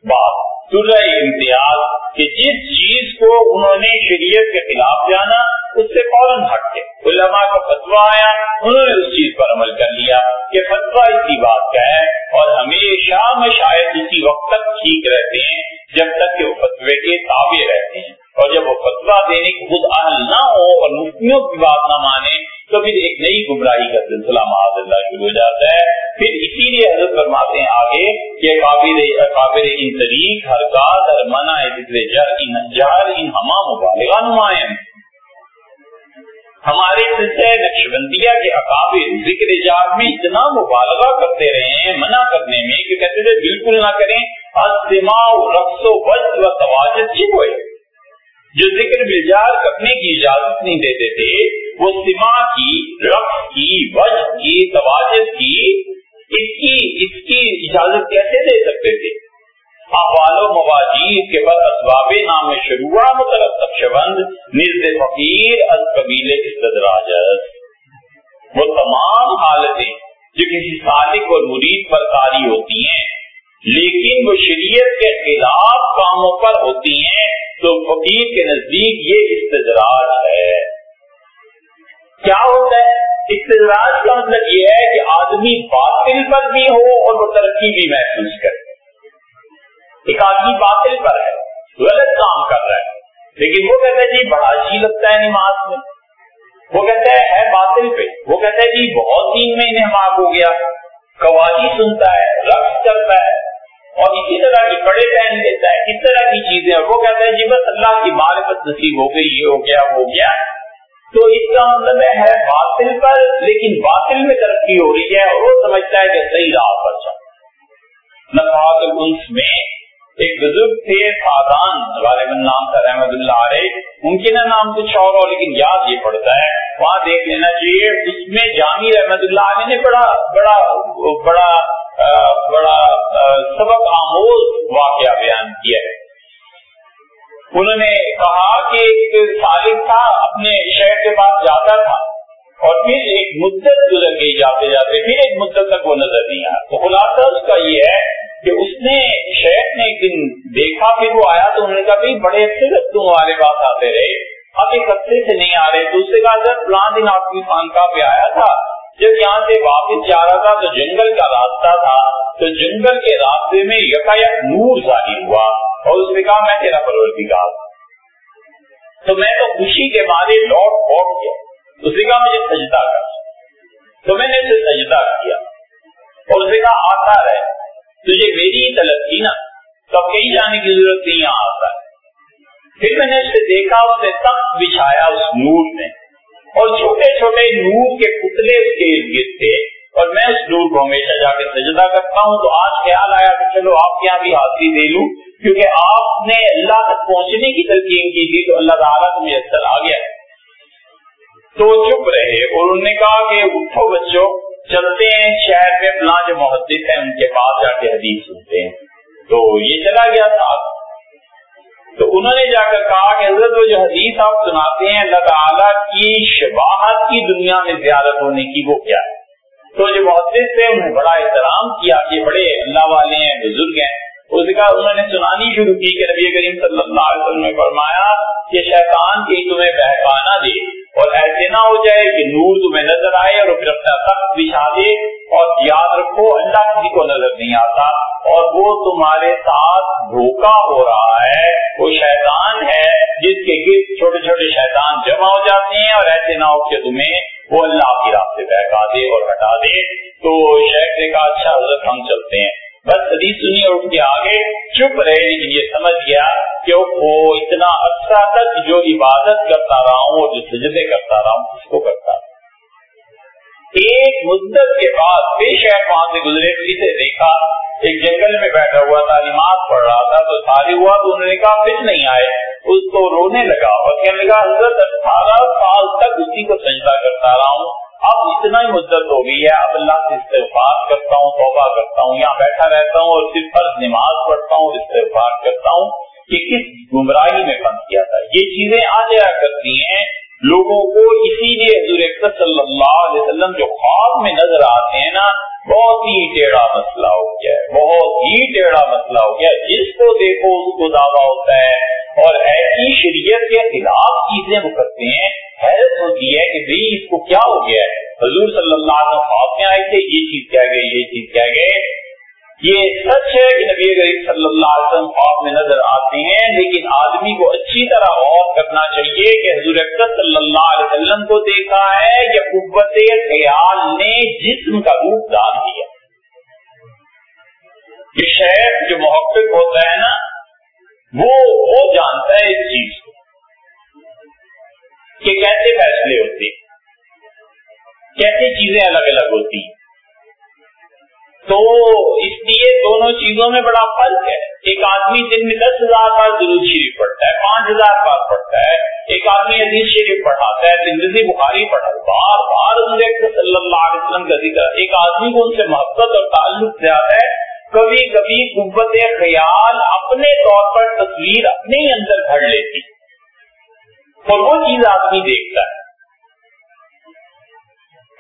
بات سر امتیاز کہ جس چیز کو انہوں نے شریعت کے خلاف جانا، اس سے فوراً ہٹ کے۔ علماء کا فتوا آیا، انہوں نے اس پر عمل کر لیا کہ فتوا اسی بات کا ہے اور ہمیشہ میں شاید اسی وقت تک ٹھیک رہتے ہیں جب تک کہ وہ فتوے کے تابع رہتے ہیں اور جب وہ فتوا دینے کی خود اہل نہ ہو اور مفتیوں کی بات نہ مانے تو پھر ایک نئی گمراہی کا سلسلہ معاذ اللہ شروع ہو جاتا ہے۔ پھر اسی لیے حضرت فرماتے ہیں آگے کہ قابل قابل ان طریق ہر ہر منع جر اقابل ذکر جات میں اتنا مبالغہ کرتے رہے ہیں، منع کرنے میں کہ کہتے تھے، بالکل نہ کریں۔ رقص و وجد و تواجد ہی ہوئے جو ذکر مزاج کرنے کی اجازت نہیں دیتے تھے، وہ سما کی، رقص کی، وجد کی، تواجد کی، اس کی اس کی اجازت کیسے دے سکتے تھے؟ احوال و مواجید کے بعد اسباب نام شروع مترتب شبند نزد فقیر از قبیل استدراجت۔ وہ تمام حالتیں جو کسی سالک اور مرید پر کاری ہوتی ہیں، لیکن وہ شریعت کے خلاف کاموں پر ہوتی ہیں، تو فقیر کے نزدیک یہ استجراج ہے۔ کیا ہوتا ہے؟ استجراج کا مطلب یہ ہے کہ آدمی باطل پر بھی ہو اور وہ ترقی بھی محسوس کرے۔ ایک آدمی باطل پر ہے، غلط کام کر رہا ہے، لیکن وہ کہتا ہے جی بڑا اچھی لگتا ہے نماز میں۔ وہ کہتا ہے ہے باطل پہ۔ وہ کہتا ہے جی بہت دین میں انہیں معاف ہو گیا۔ قوالی سنتا ہے، رقص کرتا ہے۔ اور اسی طرح کے بڑے پہن لیتا ہے اس طرح کی چیزیں۔ وہ کہتا ہے جی بس اللہ کی معرفت نصیب ہو گئی، یہ ہو گیا، وہ گیا۔ تو اس کا مطلب ہے باطل پر، لیکن باطل میں ترقی ہو رہی ہے اور وہ سمجھتا ہے کہ صحیح راہ پر چل نفاق میں ایک بزرگ تھے فادان والے نام تھا رحمد اللہ علیہ۔ ممکن ہے نام کچھ اور ہو، لیکن یاد یہ پڑتا ہے۔ وہاں دیکھ لینا چاہیے، اس میں جامی رحمد اللہ علیہ نے بڑا بڑا بڑا بڑا سبق آموز واقعہ بیان کیا ہے۔ انہوں نے کہا کہ ایک سالک تھا، اپنے شہر کے پاس جاتا تھا۔ اور پھر ایک مدت گزر گئی جاتے جاتے، پھر ایک مدت تک وہ نظر نہیں آیا۔ تو خلاصہ اس کا یہ ہے کہ اس نے شیخ نے ایک دن دیکھا، پھر وہ آیا تو انہوں نے کہا، بھائی، بڑے اچھے رسم ہمارے پاس آتے رہے۔ اب ایک ہفتے سے نہیں آ رہے۔ دوسرے کا نے کہا سر فلاں دن آپ کی خانقاہ پہ آیا تھا۔ جب یہاں سے واپس جا رہا تھا تو جنگل کا راستہ تھا۔ تو جنگل کے راستے میں یکا یک نور ظاہر ہوا اور اس نے کہا، میں تیرا پرور تو میں تو خوشی کے مارے لوٹ پوٹ گیا۔ اس نے کہا مجھے سجدہ کر۔ تو میں نے اسے سجدہ کیا۔ اور اسے کہا، آتا رہے۔ تجھے میری ہی طلب تھی نا۔ تو اب کہیں جانے کی ضرورت نہیں آتا۔ ہے پھر میں نے اسے دیکھا اس نے تخت بچھایا اس نور میں۔ اور چھوٹے چھوٹے نور کے پتلے اس کے ارد گرد تھے۔ اور میں اس نور کو ہمیشہ جا کے سجدہ کرتا ہوں۔ تو آج خیال آیا کہ چلو آپ کے یہاں بھی حاضری دے لوں۔ کیونکہ آپ نے اللہ تک پہنچنے کی تلقین کی تھی۔ تو اللہ تعالیٰ کو میسر آ گیا۔ تو چپ رہے اور انہوں نے کہا کہ اٹھو بچوں، چلتے ہیں شہر میں، فلاں جو محدث ہیں، ان کے پاس جا کے حدیث سنتے ہیں۔ تو یہ چلا گیا تھا۔ تو انہوں نے جا کر کہا کہ حضرت، وہ جو حدیث آپ سناتے ہیں، اللہ تعالیٰ کی شباہت کی دنیا میں زیادت ہونے کی وہ کیا ہے؟ تو جو محدث تھے، انہوں نے بڑا احترام کیا کہ بڑے اللہ والے ہیں، بزرگ ہیں۔ اس کا انہوں نے سنانی شروع کی کہ نبی کریم صلی اللہ علیہ وسلم نے فرمایا کہ شیطان کی تمہیں بہکانا دے۔ اور ایسے نہ ہو جائے کہ نور تمہیں نظر آئے اور پھر اپنا تخت بچھا دے اور یاد رکھو، اللہ کسی کو نظر نہیں آتا اور وہ تمہارے ساتھ دھوکا ہو رہا ہے، وہ شیطان ہے جس کے گرد چھوٹے چھوٹے شیطان جمع ہو جاتے ہیں اور ایسے نہ ہو کہ تمہیں وہ اللہ کی راستے بہکا دے اور ہٹا دے۔ تو شیخ نے کہا اچھا حضرت ہم چلتے ہیں۔ بس حدیث سنی اور اٹھ کے آگے چپ رہے، لیکن یہ سمجھ گیا کہ وہ اتنا اچھا تک جو عبادت کرتا رہا ہوں اور جو سجدے کرتا رہا ہوں، اس کو کرتا ایک مدت کے بعد بے شہر وہاں سے گزرے سے دیکھا، ایک جنگل میں بیٹھا ہوا تھا، نماز پڑھ رہا تھا، تو شادی ہوا تو انہوں نے کہا پھر نہیں آئے۔ اس کو رونے لگا، اور کہنے لگا، حضرت اٹھارہ سال تک اسی کو سجدہ کرتا رہا ہوں۔ اب اتنا ہی مدت ہو گئی ہے، اب اللہ سے استغفار کرتا ہوں، توبہ کرتا ہوں، یہاں بیٹھا رہتا ہوں اور صرف فرض نماز پڑھتا ہوں، استغفار کرتا ہوں کہ کس گمراہی میں بند کیا تھا۔ یہ چیزیں آ جایا کرتی ہیں۔ لوگوں کو اسی لیے حضور صلی اللہ علیہ وسلم جو خواب میں نظر آتے ہیں نا، بہت ہی ٹیڑھا مسئلہ ہو گیا ہے۔ بہت ہی ٹیڑھا مسئلہ ہو گیا جس کو دیکھو، اس کو دعویٰ ہوتا ہے۔ اور ایسی شریعت کے خلاف چیزیں وہ کرتے ہیں۔ حیرت ہوتی ہے کہ بھائی اس کو کیا ہو گیا ہے؟ حضور صلی اللہ علیہ وسلم خواب میں آئے تھے، یہ چیز کیا گئے یہ چیز کیا گئے یہ سچ ہے کہ نبی غریب صلی اللہ علیہ وسلم خواب میں نظر آتے ہیں، لیکن آدمی کو اچھی طرح غور کرنا چاہیے کہ حضور اکثر صلی اللہ علیہ وسلم کو دیکھا ہے یا قوت خیال نے جسم کا روپ دان دیا۔ یہ شہر جو محقق ہوتا ہے نا، وہ وہ جانتا ہے اس چیز کو کہ کیسے فیصلے ہوتے کیسی چیزیں الگ الگ ہوتی تو اس لیے دونوں چیزوں میں بڑا فرق ہے۔ ایک آدمی دن میں دس ہزار بار ضرور شریف پڑھتا ہے، پانچ ہزار بار پڑھتا ہے۔ ایک آدمی عزیز شریف پڑھاتا ہے زندگی بخاری پڑھا بار بار صلی اللہ علیہ وسلم کا ذکر۔ ایک آدمی کو ان سے محبت اور تعلق زیادہ ہے۔ کبھی کبھی قوت خیال اپنے طور پر تصویر اپنے ہی اندر گھڑ لیتی۔ اور وہ چیز آدمی دیکھتا ہے۔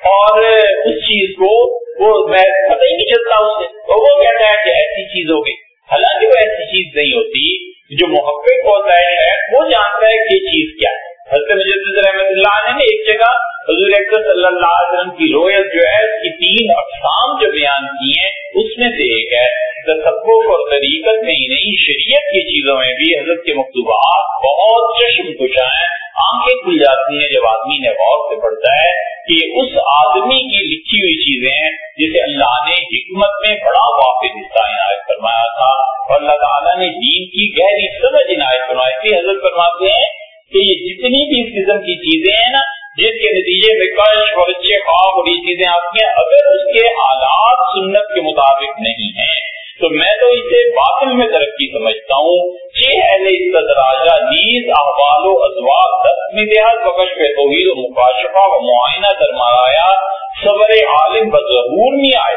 اور اس چیز کو وہ میں پتہ ہی نہیں چلتا اس سے۔ وہ کہتا ہے کہ ایسی چیز ہوگی حالانکہ وہ ایسی چیز نہیں ہوتی۔ جو محقق ہوتا ہے، وہ جانتا ہے کہ یہ چیز کیا ہے۔ حضرت مجد رحمت اللہ نے ایک جگہ حضور صلی اللہ علیہ وسلم کی رویت جو ہے، اس کی تین اقسام جو بیان کی ہیں اس میں سے ایک ہے، تصوف اور طریقت میں ہی نہیں، شریعت کی چیزوں میں بھی حضرت کے مکتوبات بہت چشم کشا ہیں۔ آنکھیں کھل جاتی ہیں جب آدمی نے غور سے پڑھتا ہے کہ اس آدمی کی لکھی ہوئی چیزیں ہیں جسے اللہ نے حکمت میں بڑا واقع حصہ عنایت فرمایا تھا۔ اور اللہ تعالیٰ نے دین کی گہری سمجھ عنایت فرمائی تھی۔ حضرت فرماتے ہیں کہ یہ جتنی بھی اس قسم کی چیزیں ہیں نا جس کے نتیجے میں کش اور اچھے خواب اور یہ چیزیں آتی ہیں، اگر اس کے حالات سنت کے مطابق نہیں ہیں، تو میں تو اسے باطل میں ترقی سمجھتا ہوں۔ چھ اہل استدراجہ نیز احوال و ازواج دس میں دیہات بکش پہ توحید و مکاشفہ و معائنہ درمایا صبر عالم بظہور میں آئے۔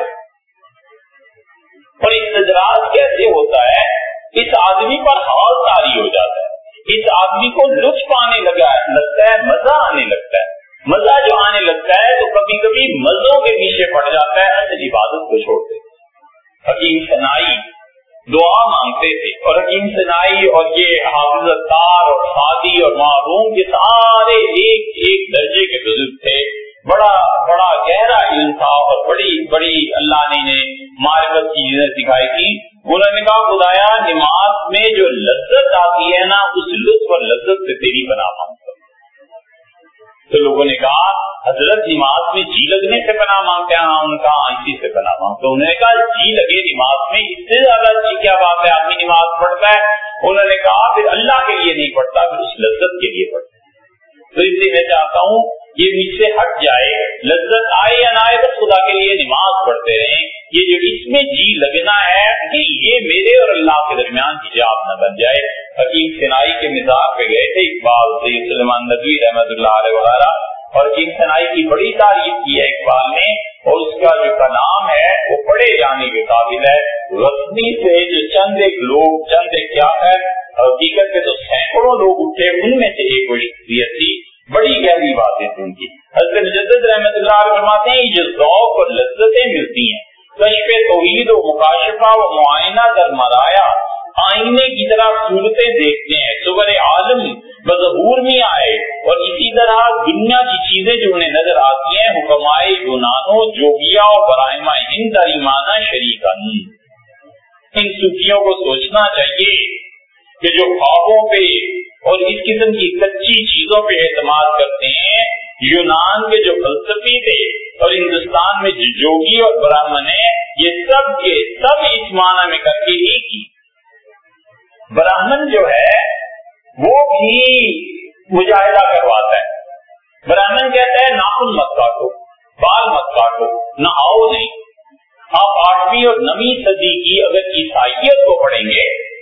اور استدراج کیسے ہوتا ہے؟ اس آدمی پر حال تاری ہو جاتا ہے۔ اس آدمی کو لطف آنے لگا لگتا ہے، مزہ آنے لگتا ہے۔ مزہ جو آنے لگتا ہے تو کبھی کبھی مزوں کے پیچھے پڑ جاتا ہے، اصل عبادت کو چھوڑتے حکیم سنائی دعا مانگتے تھے اور حکیم سنائی اور یہ حافظ اور شادی اور معروم کے سارے ایک ایک درجے کے بزرگ تھے۔ بڑا بڑا گہرا علم تھا اور بڑی بڑی اللہ نے مارکت کی چیزیں سکھائی تھی۔ انہوں نے کہا خدایا، نماز میں جو لذت آتی ہے نا، اس لطف اور لذت سے تیری بنا مانگتا تو لوگوں نے کہا، حضرت نماز میں جی لگنے سے بنا مانگتے ہیں؟ ان کا اسی سے بنا مانگتے انہوں نے کہا جی لگے نماز میں، اس سے زیادہ اچھی کیا بات ہے؟ آدمی نماز پڑھتا ہے۔ انہوں نے کہا، پھر اللہ کے لیے نہیں پڑھتا، پھر اس لذت کے لیے پڑھتا تو اس لیے میں چاہتا ہوں یہ مجھ سے ہٹ جائے، لذت آئے یا نہ آئے تو خدا کے لیے نماز پڑھتے رہیں۔ یہ جو اس میں جی لگنا ہے کہ یہ میرے اور اللہ کے درمیان حجاب نہ بن جائے، حکیم سنائی کے مزاج پہ گئے تھے، اقبال، سید سلمان نبی رحمت اللہ علیہ وغیرہ۔ اور حکیم سنائی کی بڑی تعریف کی ہے اقبال نے، اور اس کا جو کا نام ہے، وہ پڑھے جانے کے قابل ہے۔ رسمی سے جو چند ایک لوگ، چند ایک کیا ہے، حقیقت میں تو سینکڑوں لوگ اٹھے، ان میں سے ایک وہ شخصیت تھی۔ بڑی گہری باتیں تھی ان کی۔ حضرت مجدد رحمت اللہ فرماتے ہیں، یہ ذوق اور لذتیں ملتی ہیں۔ کشف توحید و مکاشفہ و معائنہ در مرایا آئینے کی طرح صورتیں دیکھتے ہیں۔ صبر عالم بظہور میں آئے اور اسی طرح دنیا کی چیزیں جو انہیں نظر آتی ہیں، حکمائے یونانو جوگیا اور برائمہ ہند، ایمانہ شریکن ان صوفیوں کو سوچنا چاہیے کہ جو خوابوں پہ اور اس قسم کی کچی چیزوں پہ اعتماد کرتے ہیں۔ یونان کے جو فلسفی تھے اور ہندوستان میں جو جوگی اور براہمن ہے یہ سب کے سب اس معنی میں کر کے ہی۔ کی براہمن جو ہے، وہ بھی مجاہدہ کرواتا ہے۔ براہمن کہتا ہے ناخن مت کاٹو بال مت کاٹو نہاؤ نہیں۔ آپ آٹھویں اور نویں صدی کی اگر عیسائیت کو پڑھیں گے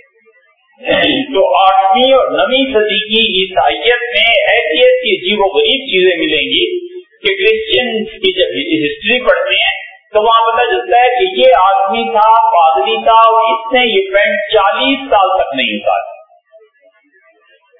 تو آٹھویں اور نویں صدی کی عیسائیت میں ایسی ایسی عجیب و غریب چیزیں ملیں گی کہ کرسچن کی جب ہسٹری پڑھتے ہیں، تو وہاں پتا چلتا ہے کہ یہ آدمی تھا پادری تھا اور اس نے یہ پینٹ چالیس سال تک نہیں اتارا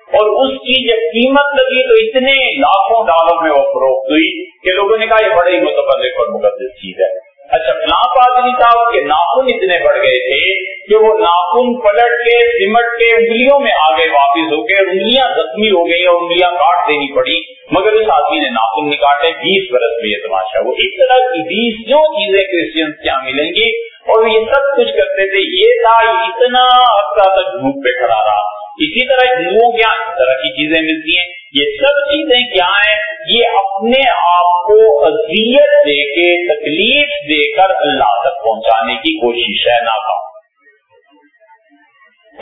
اور اس کی جب قیمت لگی تو اتنے لاکھوں ڈالر میں وہ فروخت ہوئی کہ لوگوں نے کہا یہ بڑے ہی متبرک اور مقدس چیز ہے۔ اچھا فلاں پادری صاحب کے ناخن اتنے بڑھ گئے تھے کہ وہ ناخن پلٹ کے، سمٹ کے انگلیوں میں آگے واپس ہو گئے، انگلیاں زخمی ہو گئی اور انگلیاں کاٹ دینی پڑی۔ مگر اس آدمی نے ناخن نکاٹے بیس برس میں یہ تماشا وہ ایک طرح کی بیس جو چیزیں کرسچن کیا ملیں گی؟ اور یہ سب کچھ کرتے تھے۔ یہ تھا اتنا عرصہ تک دھوپ پہ کھڑا رہا۔ اسی طرح ہندوؤں کیا اس طرح کی چیزیں ملتی ہیں۔ یہ سب چیزیں کیا ہیں؟ یہ اپنے آپ کو اذیت دے کے، تکلیف دے کر اللہ تک پہنچانے کی کوشش ہے، ناکام۔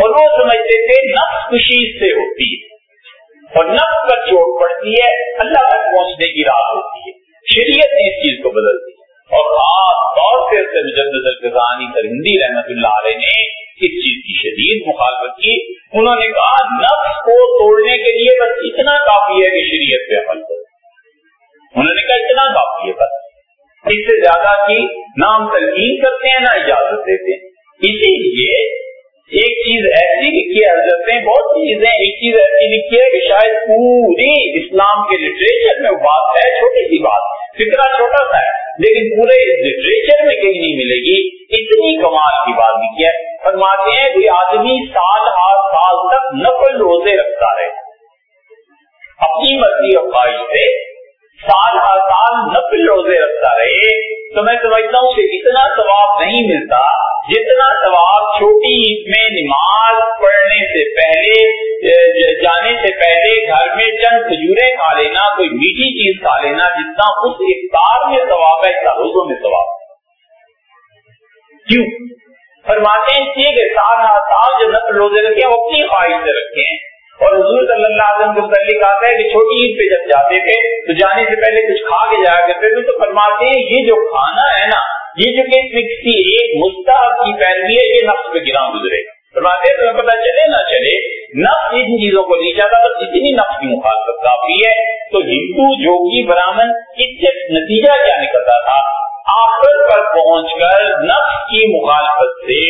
اور وہ سمجھتے تھے، نفس خوشی سے ہوتی ہے۔ اور نفس پر چوٹ پڑتی ہے، اللہ تک پہنچنے کی راہ ہوتی ہے۔ شریعت نے اس چیز کو بدل دی۔ اور خاص طور سے مجدد الفانی ہندی رحمت اللہ علیہ نے اس چیز کی شدید مخالفت کی۔ انہوں نے کہا، نفس کو توڑنے کے لیے بس اتنا کافی ہے کہ شریعت پہ عمل کرو۔ انہوں نے کہا، اتنا کافی ہے بس۔ اس سے زیادہ کی نہ ہم تلقین کرتے ہیں، نہ اجازت دیتے ہیں۔ اسی لیے ایک چیز ایسی لکھی ہے، حضرت نے بہت سی چیزیں ایک چیز ایسی لکھی ہے کہ شاید پوری اسلام کے لٹریچر میں بات ہے، چھوٹی سی بات۔ فکرا چھوٹا سا ہے۔ لیکن پورے لٹریچر میں کہیں نہیں ملے گی۔ اتنی کمال کی بات لکھی ہے۔ فرماتے ہیں کہ آدمی سال ہر سال تک نقل روزے رکھتا رہے۔ اپنی مرضی اور خواہش سے سال ہر سال نقل روزے رکھتا رہے۔ تو میں سمجھتا ہوں کہ اتنا ثواب نہیں ملتا جتنا ثواب چھوٹی عید میں نماز پڑھنے سے پہلے جانے سے پہلے گھر میں چند کھجورے کھا لینا، کوئی میٹھی چیز کھا لینا، جتنا اس افطار میں ثواب ہے، اتنا روزوں میں ثواب کیوں؟ فرماتے ہیں کہ سال ہر سال جو نقل روزے رکھے وہ اپنی خواہش سے رکھے ہیں اور حضور صلی اللہ علیہ وسلم کے متعلق آتا ہے کہ چھوٹی عید پہ جب جاتے تھے، تو جانے سے پہلے کچھ کھا کے جایا کرتے تھے۔ تو فرماتے ہیں یہ جو کھانا ہے نا، یہ جو کہ کسی ایک مستحب کی پیروی ہے، یہ نفس پہ گرا گزرے۔ فرماتے ہیں، تمہیں پتا چلے نہ چلے۔ نفس ان چیزوں کو نہیں چاہتا بس اتنی نفس کی مخالفت کافی ہے تو ہندو جوگی برامن اس سے نتیجہ کیا نکلتا تھا؟ آخر پر پہنچ کر نفس کی مخالفت سے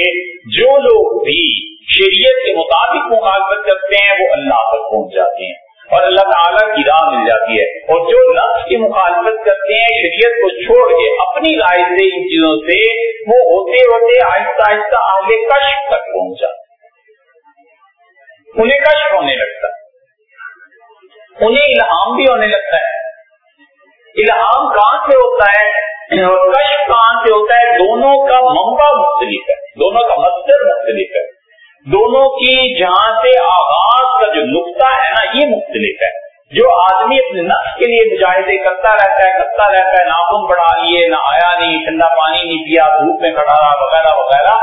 جو لوگ بھی شریعت کے مطابق مخالفت کرتے ہیں، وہ اللہ تک پہنچ جاتے ہیں اور اللہ تعالیٰ کی راہ مل جاتی ہے۔ اور جو نفس کی مخالفت کرتے ہیں، شریعت کو چھوڑ کے اپنی رائے سے ان چیزوں سے وہ ہوتے ہوتے آہستہ آہستہ آگے کشف تک پہنچا انہیں کشف ہونے لگتا ہے۔ انہیں الہام بھی ہونے لگتا ہے۔ الہام کہاں سے ہوتا ہے؟ اور کشف کہاں سے ہوتا ہے؟ دونوں کا منبع مختلف ہے۔ دونوں کا مقصد مختلف ہے۔ دونوں کی جہاں سے آغاز کا جو نقطہ ہے نا، یہ مختلف ہے۔ جو آدمی اپنے نفس کے لیے مجاہدے کرتا رہتا ہے، کرتا رہتا ہے ناخن بڑھا لیے، نہ آیا نہیں، ٹھنڈا پانی نہیں پیا، دھوپ میں کھڑا رہا، وغیرہ وغیرہ۔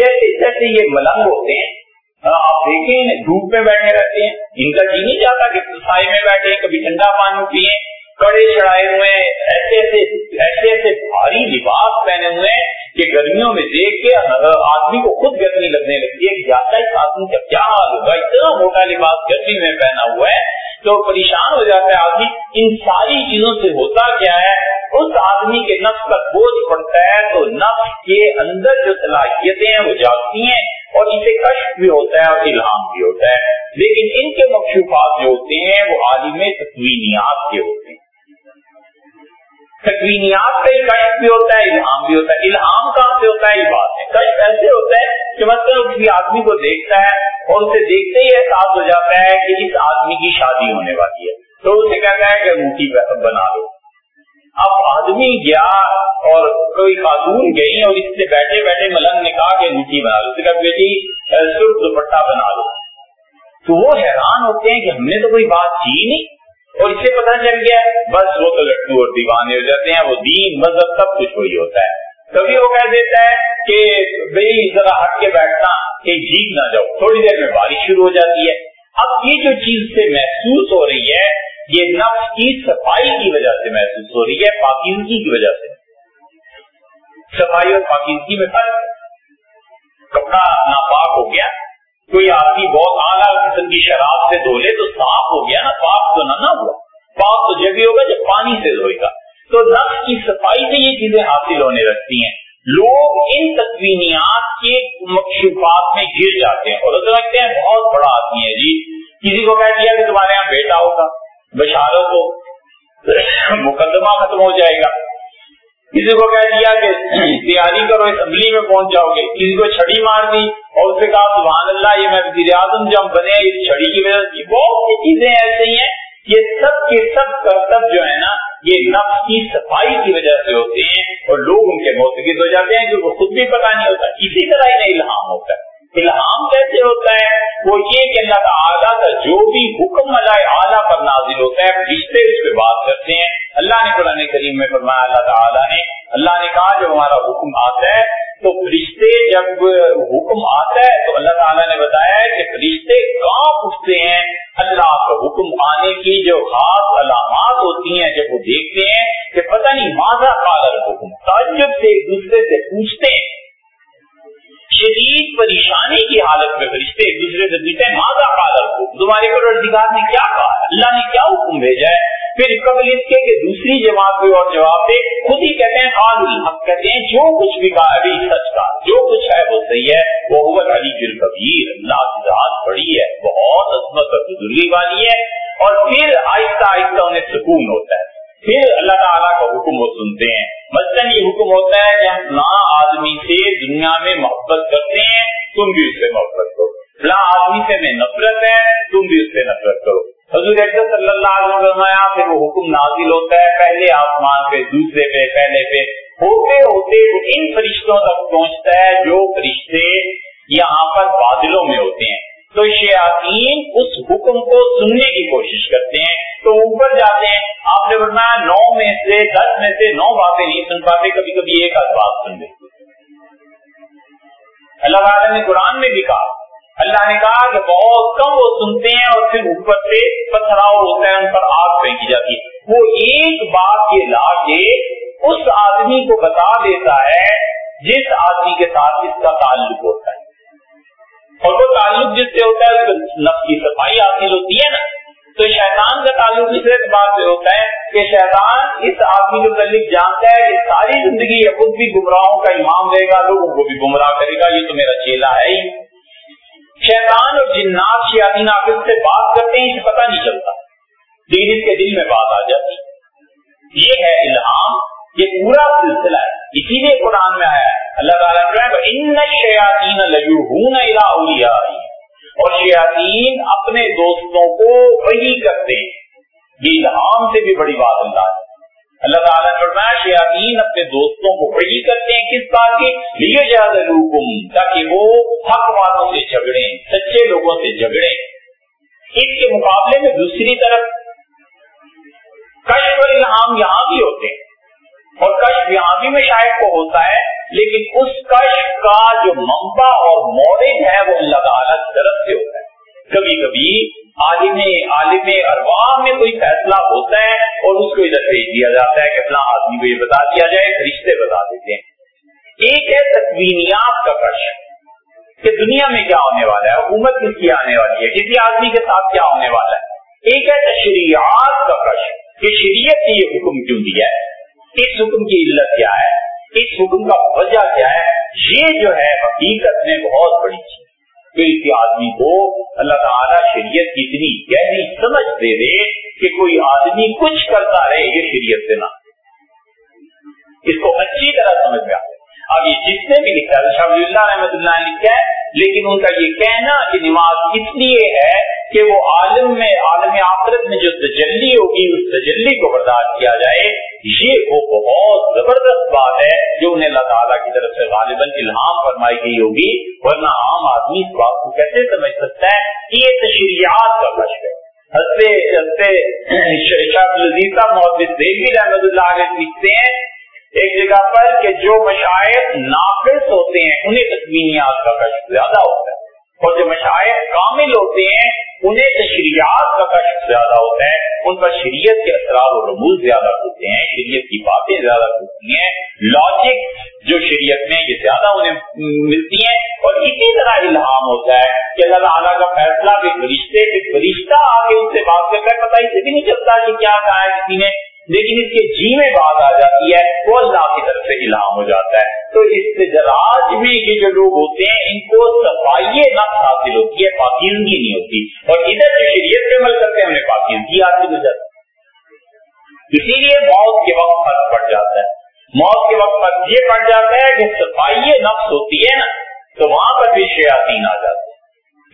جیسے جیسے یہ ملنگ ہوتے ہیں ہاں، آپ دیکھیں، دھوپ میں بیٹھے رہتے ہیں۔ ان کا جی نہیں چاہتا کہ سائی میں بیٹھے، کبھی ٹھنڈا پانی پیئے کڑے چڑھائے ہوئے ایسے ایسے ایسے ایسے بھاری لباس پہنے ہوئے کہ گرمیوں میں دیکھ کے آدمی کو خود گرمی لگنے لگتی ہے کہ جاتا اس آدمی کا کیا حال ہوگا؟ اتنا موٹا لباس گرمی میں پہنا ہوا ہے۔ تو پریشان ہو جاتا ہے آدمی، ان ساری چیزوں سے ہوتا کیا ہے؟ اس آدمی کے نفس کا بوجھ پڑتا ہے تو نفس کے اندر جو صلاحیتیں ہیں وہ جاگتی ہیں اور اسے کشف بھی ہوتا ہے اور الہام بھی ہوتا ہے۔ لیکن ان کے مقصوفات جو ہوتے ہیں وہ عالم تقوینیات کے ہوتے ہیں۔ تکوینیات کا ہی کشف بھی ہوتا ہے، الہام بھی ہوتا ہے۔ الہام کہاں سے ہوتا ہے، یہ بات ہے۔ کشف ایسے ہوتا ہے کہ مطلب کسی آدمی کو دیکھتا ہے اور اسے دیکھتے ہی احساس ہو جاتا ہے کہ اس آدمی کی شادی ہونے والی ہے۔ تو اسے کہتا ہے کہ انگوٹھی بنا لو۔ اب آدمی گیا اور کوئی خاتون گئی اور اس سے بیٹھے بیٹھے ملنگ نے کہا کہ انگوٹھی بنا لو۔ کہا، بیٹی، سرخ دوپٹہ بنا لو۔ تو وہ حیران ہوتے ہیں کہ ہم نے تو کوئی بات کی نہیں۔ اور اس سے پتہ چل گیا بس وہ تو لٹو اور دیوانے ہو جاتے ہیں، وہ دین، مذہب سب کچھ وہی ہوتا ہے۔ کبھی وہ کہہ دیتا ہے کہ بھائی ذرا ہٹ کے بیٹھنا، کہ جیت نہ جاؤ۔ تھوڑی دیر میں بارش شروع ہو جاتی ہے۔ اب یہ جو چیز سے محسوس ہو رہی ہے، یہ نفس کی صفائی کی وجہ سے محسوس ہو رہی ہے، پاکیزگی کی وجہ سے۔ صفائی اور پاکیزگی میں فرق۔ کپڑا ناپاک ہو گیا۔ کوئی آدمی بہت اعلیٰ قسم کی شراب سے دھو لے تو صاف ہو گیا نا پاک تو نہ ہوا۔ پاک تو جب ہوگا جب پانی سے دھوئے گا۔ تو نفس کی صفائی سے یہ چیزیں حاصل ہونے لگتی ہیں۔ لوگ ان تکوینیات کے مقصوفات میں گر جاتے ہیں۔ اور سمجھتے ہیں بہت بڑا آدمی ہے جی۔ کسی کو کہہ دیا کہ تمہارے یہاں بیٹا ہوگا بشاروں کو مقدمہ ختم ہو جائے گا۔ کسی کو کہہ دیا کہ تیاری کرو اسمبلی میں پہنچ جاؤ گے۔ کسی کو چھڑی مار دی اور اس سے کہا، سبحان اللہ، یہ میں وزیر اعظم جب بنے، اس چھڑی کی وجہ سے بہت سی چیزیں ایسے ہی ہیں، یہ سب کے سب کرتب جو ہے نا، یہ نفس کی صفائی کی وجہ سے ہوتے ہیں اور لوگ ان کے موسیقی ہو جاتے ہیں، کیونکہ خود بھی پتا نہیں ہوتا۔ اسی طرح انہیں الہام ہوتا ہے۔ الہام کیسے ہوتا ہے؟ وہ یہ کہ اللہ تعالیٰ کا جو بھی حکم اللہ اعلیٰ پر نازل ہوتا ہے رشتے اس پہ بات کرتے ہیں۔ اللہ نے قرآن کریم میں فرمایا، اللہ تعالیٰ نے، اللہ نے کہا جب ہمارا حکم آتا ہے، تو فرشتے جب حکم آتا ہے، تو اللہ تعالیٰ نے بتایا کہ فرشتے کہاں پوچھتے ہیں اللہ کا حکم آنے کی جو خاص علامات ہوتی ہیں، جب وہ دیکھتے ہیں کہ پتہ نہیں ماضا کالر حکم تعجب سے ایک دوسرے سے پوچھتے ہیں۔ شدید پریشانی کی حالت میں فرشتے ایک دوسرے سے پوچھتے ہیں ماضا کالر حکم تمہارے پروردگار نے کیا کہا؟ اللہ نے کیا حکم بھیجا ہے؟ پھر قبل اس کے کہ دوسری جماعت کوئی اور جواب دے، خود ہی کہتے ہیں خان الحق کہتے ہیں، جو کچھ بھی کہا، ابھی سچ کا جو کچھ ہے وہ صحیح ہے، وہ ہوگا علی جل کبیر اللہ کی ذات بڑی ہے، بہت عظمت اور بزرگی والی ہے، اور پھر آہستہ آہستہ انہیں سکون ہوتا ہے۔ پھر اللہ تعالیٰ کا حکم وہ سنتے ہیں۔ مثلاً یہ حکم ہوتا ہے کہ ہم فلاں آدمی سے دنیا میں محبت کرتے ہیں، تم بھی اس سے محبت جانتا ہے کہ ساری زندگی یہ خود بھی گمراہوں کا امام رہے گا، لوگوں کو بھی گمراہ کرے گا، یہ تو میرا چیلا ہے ہی۔ شیطان اور جنات شیاطین آخر سے بات کرتے ہیں اسے پتہ نہیں چلتا۔ لیکن اس کے دل میں بات آ جاتی۔ یہ ہے الہام، یہ پورا سلسلہ ہے۔ اسی لیے قرآن میں آیا ہے۔ اللہ تعالیٰ ان شیاتی لگو ہوں اور شیاطین اپنے دوستوں کو وہی کرتے ہیں۔ یہ الہام سے بھی بڑی بات اللہ ہے۔ اللہ تعالیٰ نے فرمایا، شیاطین اپنے دوستوں کو وہی کرتے ہیں کس بات کی؟ لیے جاد الحکم تاکہ وہ حق والوں سے جھگڑے سچے لوگوں سے جھگڑے اس کے مقابلے میں دوسری طرف کشف اور الہام یہاں بھی ہوتے ہیں۔ اور کشف یہاں بھی میں شاید کو ہوتا ہے، لیکن اس کش کا جو منبع اور مورد ہے، وہ اللہ تعالیٰ کی طرف سے ہوتا ہے۔ کبھی کبھی عالم عالم ارواح میں کوئی فیصلہ ہوتا ہے اور اس کو ادھر بھیج دیا جاتا ہے کہ اپنا آدمی کو یہ بتا دیا جائے رشتے بتا دیتے ہیں۔ ایک ہے تدوینیات کا کش، کہ دنیا میں کیا ہونے والا ہے، حکومت کس کی آنے والی ہے، کسی آدمی کے ساتھ کیا ہونے والا ہے۔ ایک ہے تشریعات کا کش، کہ شریعت نے یہ حکم کیوں دیا ہے؟ اس حکم کی علت کیا ہے؟ اس حکم کا وجہ کیا ہے؟ یہ جو ہے حقیقت میں بہت بڑی چیز۔ کہ اس آدمی کو اللہ تعالیٰ شریعت کی اتنی گہری سمجھ دے دے کہ کوئی آدمی کچھ کرتا رہے یہ شریعت سے نہ۔ اس کو اچھی طرح سمجھ گیا۔ اب یہ جس نے بھی لکھا ہے، شاہ اللہ رحمۃ اللہ نے لکھا ہے، لیکن ان کا یہ کہنا کہ نماز اس لیے ہے کہ وہ عالم میں، عالم آخرت میں جو تجلی ہوگی، اس تجلی کو برداشت کیا جائے۔ یہ وہ بہت زبردست بات ہے جو انہیں اللہ تعالیٰ کی طرف سے غالباً الہام فرمائی گئی ہوگی، ورنہ عام آدمی اس بات کو کیسے سمجھ سکتا ہے کہ یہ تشریحات کا مشق ہے؟ ہنستے ہنستے شاہ محمد اللہ علیہ لکھتے ہیں، ایک جگہ پر کہ جو مشاعر ناقص ہوتے ہیں، انہیں تسمینیات کا کشف زیادہ ہوتا ہے۔ اور جو مشاعر کامل ہوتے ہیں انہیں تشریعات کا کشف زیادہ ہوتا ہے، ان پر شریعت کے اثرات اور رموز زیادہ ہوتے ہیں، شریعت کی باتیں زیادہ ہوتی ہیں لاجک جو شریعت میں یہ زیادہ انہیں ملتی ہیں، اور اسی طرح الہام ہوتا ہے کہ اللہ تعالیٰ کا فیصلہ کہ فرشتے فرشتہ آ کے ان سے بات کر پتا اسے بھی نہیں چلتا کہ کیا کہا ہے کسی نے، لیکن اس کے جی میں بات آ جاتی ہے، وہ اللہ کی طرف سے الہام ہو جاتا ہے۔ استجراج میں یہ جو لوگ ہوتے ہیں، ان کو صفائی نفس حاصل ہوتی ہے، پاکیزگی نہیں ہوتی۔ اور ادھر جو شریعت پہ عمل کرتے ہیں انہیں پاکیزگی حاصل ہو جاتی اسی لیے موت کے وقت فرق پڑ جاتا ہے۔ موت کے وقت فرق یہ پڑ جاتا ہے کہ صفائی نفس ہوتی ہے نا، تو وہاں پر بھی شیاطین آ جاتے ہیں۔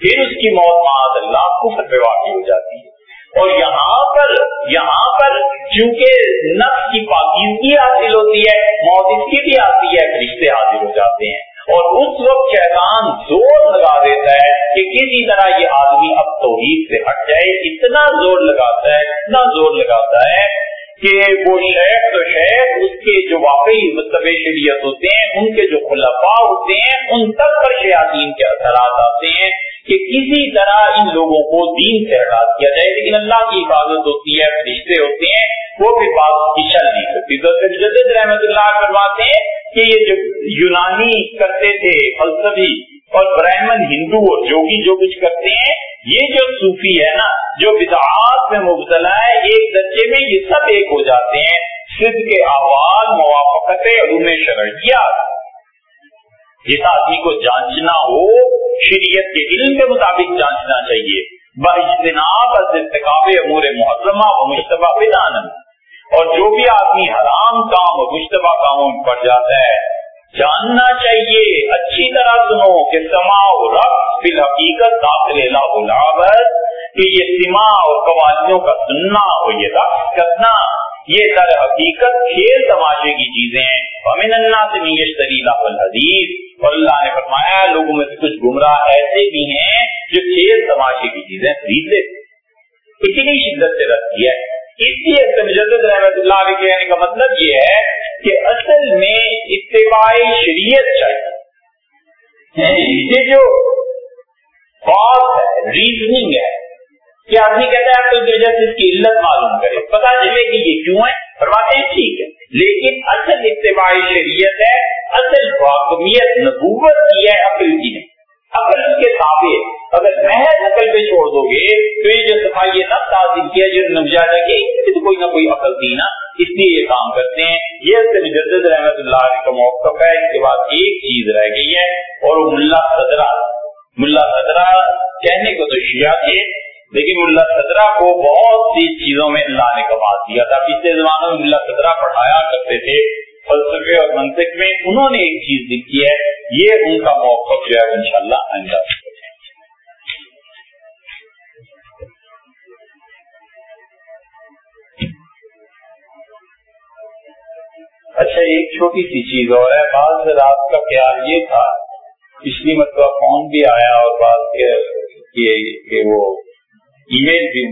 پھر اس کی موت معاذ اللہ کفر پہ واقع ہو جاتی ہے۔ اور یہاں پر یہاں پر چونکہ نفس کی پاکیزگی حاصل ہوتی ہے، موت اس کی بھی آتی ہے رشتے حاصل ہو جاتے ہیں۔ اور اس وقت شیطان زور لگا دیتا ہے کہ کسی طرح یہ آدمی اب توحید سے ہٹ جائے، اتنا زور لگاتا ہے، اتنا زور لگاتا ہے کہ وہ شیخ تو شیخ، اس کے جو واقعی مطلب شریعت ہوتے ہیں، ان کے جو خلفاء ہوتے ہیں، ان تک پر شیاطین کے اثرات آتے ہیں۔ کہ کسی طرح ان لوگوں کو دین سے ہٹا دیا جائے، لیکن اللہ کی عبادت ہوتی ہے رشتے ہوتے ہیں، وہ بھی بات کی چل نہیں سکتی جدید رحمت اللہ کرواتے ہیں کہ یہ جو یونانی کرتے تھے، فلسفی اور برہمن، ہندو اور جوگی جو کچھ کرتے ہیں، یہ جو صوفی ہے نا، جو بدعات میں مبتلا ہے، ایک درجے میں یہ سب ایک ہو جاتے ہیں۔ صد کے احوال موافقت علوم شرعیات جس آدمی کو جانچنا ہو شریعت کے علم کے مطابق جانچنا چاہیے۔ باجتناب ارتقاب امور محرمہ و مشتبہ بدان اور جو بھی آدمی حرام کام اور مشتبہ کاموں میں پڑ جاتا ہے، جاننا چاہیے، اچھی طرح سنو کہ سما رقص فی داخل لاغت کہ یہ سما اور قوالیوں کا سننا اور یہ رقص کرنا یہ در حقیقت کھیل تماشے کی چیزیں ہیں۔ اللہ سے نیشتری اور اللہ نے فرمایا لوگوں میں سے کچھ گمراہ ایسے بھی ہیں جو کھیل تماشے کی چیزیں خرید لیتے اتنی شدت سے رد کیا ہے۔ اس لیے مجدد رحمت اللہ علیہ کہنے کا مطلب یہ ہے کہ اصل میں اتباع شریعت چاہیے۔ یعنی یہ جو بات ہے ریزننگ ہے کہ آدمی کہتا ہے کوئی وجہ سے اس کی علت معلوم کرے پتا چلے کہ یہ کیوں ہے فرماتے ہیں ٹھیک ہے۔ لیکن اصل اتباع شریعت ہے، اصل واقعیت نبوت کی ہے، عقل کی نہیں عقل کے تابع اگر محض عقل پہ چھوڑ دو گے، تو یہ جو صفائی نہ تعظیم کیا، جو نمجادا کہ تو کوئی نہ کوئی عقل تھی نا، اس لیے یہ کام کرتے ہیں۔ یہ سے مجدد رحمت اللہ علیہ کا موقف ہے۔ اس کے بعد ایک چیز رہ گئی ہے، اور وہ ملا صدرہ۔ ملا صدرہ کہنے کو تو شیعہ تھے لیکن ملا صدرہ کو بہت سی چیزوں میں اللہ نے کمال دیا تھا۔ پچھلے زمانوں میں ملا صدرہ پڑھایا کرتے تھے، فلسفے اور منطق میں انہوں نے ایک چیز لکھی ہے، یہ ان کا موقف جو ہے ان شاء اللہ آئندہ اچھا ایک چھوٹی سی چیز اور ہے۔ بعض رات کا خیال یہ تھا پچھلی مرتبہ مطلب فون بھی آیا اور بعض کہ وہ ای میل بھی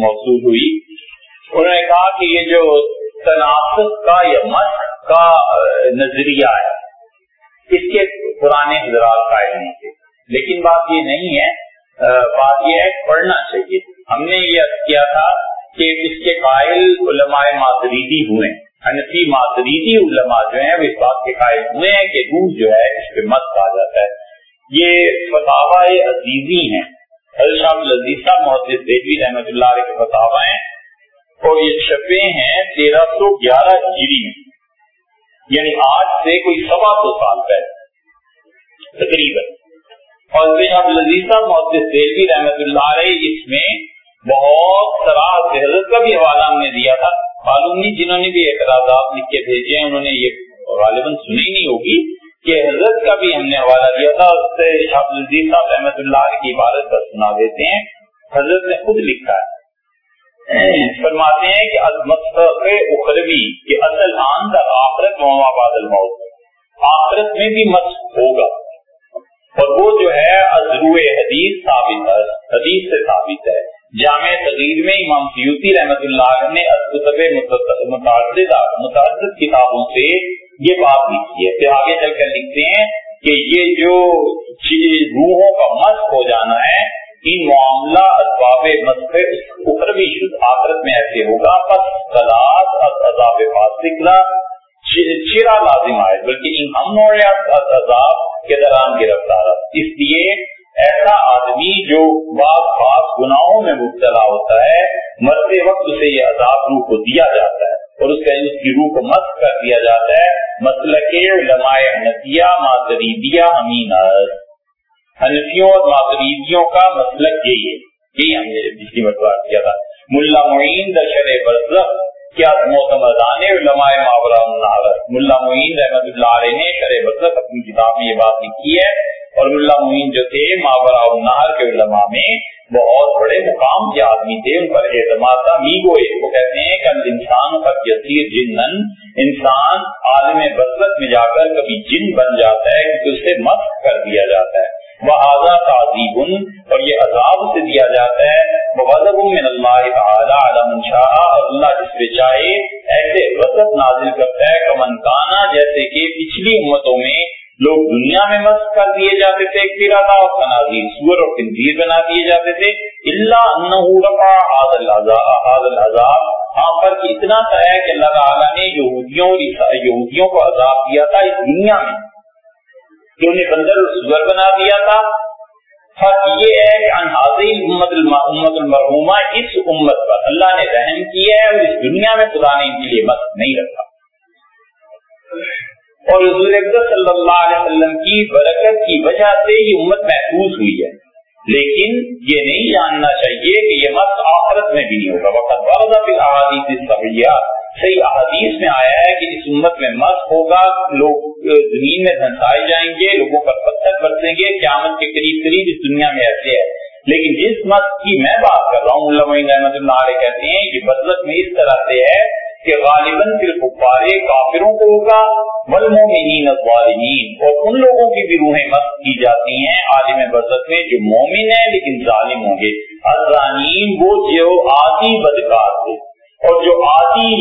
موصول ہوئی۔ انہوں نے کہا کہ یہ جو تناسب کا یا مت کا نظریہ ہے، اس کے پرانے حضرات قائل نہیں تھے۔ لیکن بات یہ نہیں ہے، بات یہ ہے پڑھنا چاہیے۔ ہم نے یہ کیا تھا کہ اس کے قائل علماء ماتریدی ہوئے۔ حنفی ماتریدی علماء جو ہیں، وہ اس بات کے قائل ہوئے ہیں کہ دودھ جو ہے، اس پہ مت کہا جاتا ہے۔ یہ فتح عزیزی ہیں۔ شاہ العزیز محدث دیوی رحمت اللہ علیہ کے فتح ہیں۔ اور یہ چھپے ہیں تیرہ سو گیارہ ہجری میں۔ یعنی آج سے کوئی سوا سو سال پہلے۔ تقریباً۔ اور شاہ العزیز محدث دیوی رحمت اللہ علیہ اس میں بہت سراہ حضرت کا بھی حوالہ ہم نے دیا تھا۔ معلوم نہیں جنہوں نے بھی اعتراضات لکھ کے بھیجے ہیں، انہوں نے یہ غالباً سنی نہیں ہوگی۔ کہ حضرت کا بھی ہم نے حوالہ دیا تھا اس سے شاہ الدین صاحب احمد اللہ کی عبارت پر سنا دیتے ہیں۔ حضرت نے خود لکھا ہے۔ فرماتے ہیں کہ اخروی، کہ اصل آن در آخرت بادل موت آخرت میں بھی مت ہوگا۔ اور وہ جو ہے ازرو حدیث ثابت ہے۔ حدیث سے ثابت ہے۔ جامع تغیر میں امام سیوتی رحمت اللہ نے متعدد متعدد کتابوں سے یہ بات لکھی ہے۔ پھر آگے چل کر لکھتے ہیں کہ یہ جو روحوں کا مس ہو جانا ہے، ان معاملہ اسباب اخروی شد آخرت میں ایسے ہوگا۔ بس عذاب چرا لازم آئے، بلکہ ان ہم عذاب کے دوران گرفتار اس لیے ایسا آدمی جو بعض خاص گناہوں میں مبتلا ہوتا ہے، مرتے وقت اسے یہ عذاب روح کو دیا جاتا ہے۔ اور اس اس کی روح کو مست کر دیا جاتا ہے۔ مسلک علماء حنفیہ ماتریدیا امین حنفیوں اور ماتریدیوں کا مسلک یہی ہے۔ یہی ہم نے پچھلی مرتبہ کیا تھا۔ ملا معین دشر برزخ، کیا موتمدان علماء ماورا ملا معین رحمت اللہ علیہ نے شرح برزخ اپنی کتاب میں یہ بات لکھی ہے۔ اور ملا معین جو تھے ماورا النہر کے علماء میں بہت بڑے مقام کے آدمی تھے، ان پر اعتماد تھا میگو کو کہتے ہیں کہ انسان کا یسیر جنن، انسان عالم بسرت میں جا کر کبھی جن بن جاتا ہے، کیونکہ اسے مست کر دیا جاتا ہے۔ وہ آزا تعزیب اور یہ عذاب سے دیا جاتا ہے۔ غضب من اللہ تعالی علم شاہ اور اللہ جس پہ چاہے، ایسے وسط نازل کرتا ہے، کمن کانا جیسے کہ پچھلی امتوں میں لوگ دنیا میں مست کر دیے جاتے تھے، ایک اور تناظیر سور اور تنظیر بنا دیے جاتے تھے۔ اللہ ہاں پر اتنا سا ہے کہ اللہ تعالیٰ نے یہودیوں یہودیوں کو عذاب دیا تھا اس دنیا میں۔ کہ انہیں بندر سور بنا دیا تھا۔ فرق یہ ہے کہ انحاظی امت امت المرحوما اس امت پر اللہ نے رحم کیا ہے اور اس دنیا میں خدا نے ان کے لیے مست نہیں رکھا۔ اور حضور صلی اللہ علیہ وسلم کی برکت کی وجہ سے یہ امت محفوظ ہوئی ہے۔ لیکن یہ نہیں جاننا چاہیے کہ یہ مت آخرت میں بھی نہیں ہوگا۔ وقت وقت پھر احادیث صحیح احادیث میں آیا ہے کہ اس امت میں مت ہوگا، لوگ زمین میں دھنسائے جائیں گے، لوگوں پر پتھر برسیں گے، قیامت کے قریب قریب اس دنیا میں ایسے ہے۔ لیکن جس مت کی میں بات کر رہا ہوں اللہ اللہ علیہ کہتے ہیں کہ بدلت میں اس طرح سے ہے کہ غالباً صرف غبارے کافروں کو ہوگا والمومنین الظالمین۔ اور ان لوگوں کی بھی روحیں مست کی جاتی ہیں عالم برزت میں جو مومن ہیں لیکن ظالم ہوں گے۔ الزانین وہ جو آدھی بدکار تھے اور جو آدھی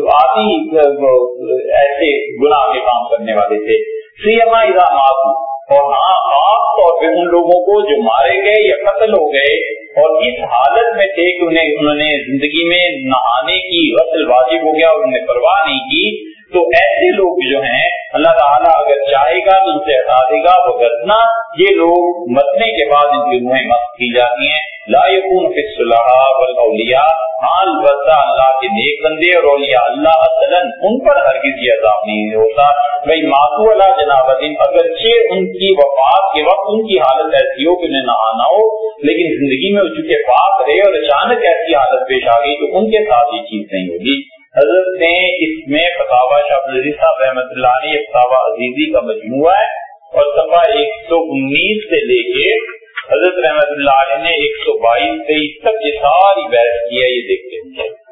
آدھی ایسے گناہ کے کام کرنے والے تھے۔ سیما ادامات اور ہاں خاص طور پہ ان لوگوں کو جو مارے گئے یا قتل ہو گئے، اور اس حالت میں تھے کہ انہیں، انہوں نے زندگی میں نہانے کی، غسل واجب ہو گیا اور انہیں پرواہ نہیں کی تو ایسے لوگ جو ہیں، اللہ تعالیٰ اگر چاہے گا تو ان سے ہٹا دے گا وہ یہ لوگ مرنے کے بعد ان کی روحیں مست کی جاتی ہیں۔ لا یقون فی الصلاح والاولیاء حال بتا اللہ کے نیک بندے اور اولیاء اللہ اصلاً ان پر ہرگز یہ عذاب نہیں ہوتا۔ بھائی ماتو اللہ جناب اگرچہ ان کی وفات کے وقت ان کی حالت ایسی ہو کہ انہیں نہانا ہو، لیکن زندگی میں چونکہ پاک رہے اور اچانک ایسی حالت پیش آ گئی تو ان کے ساتھ یہ چیز نہیں ہوگی۔ حضرت نے اس میں فتح شاہ صاحب رحمۃ اللہ نے فتح عزیزی کا مجموعہ ہے اور سفا ایک سو انیس سے لے کے حضرت رحمت اللہ علیہ نے ایک سو بائیس تیئیس تک یہ ساری بحث کی ہے، یہ دیکھتے ہیں۔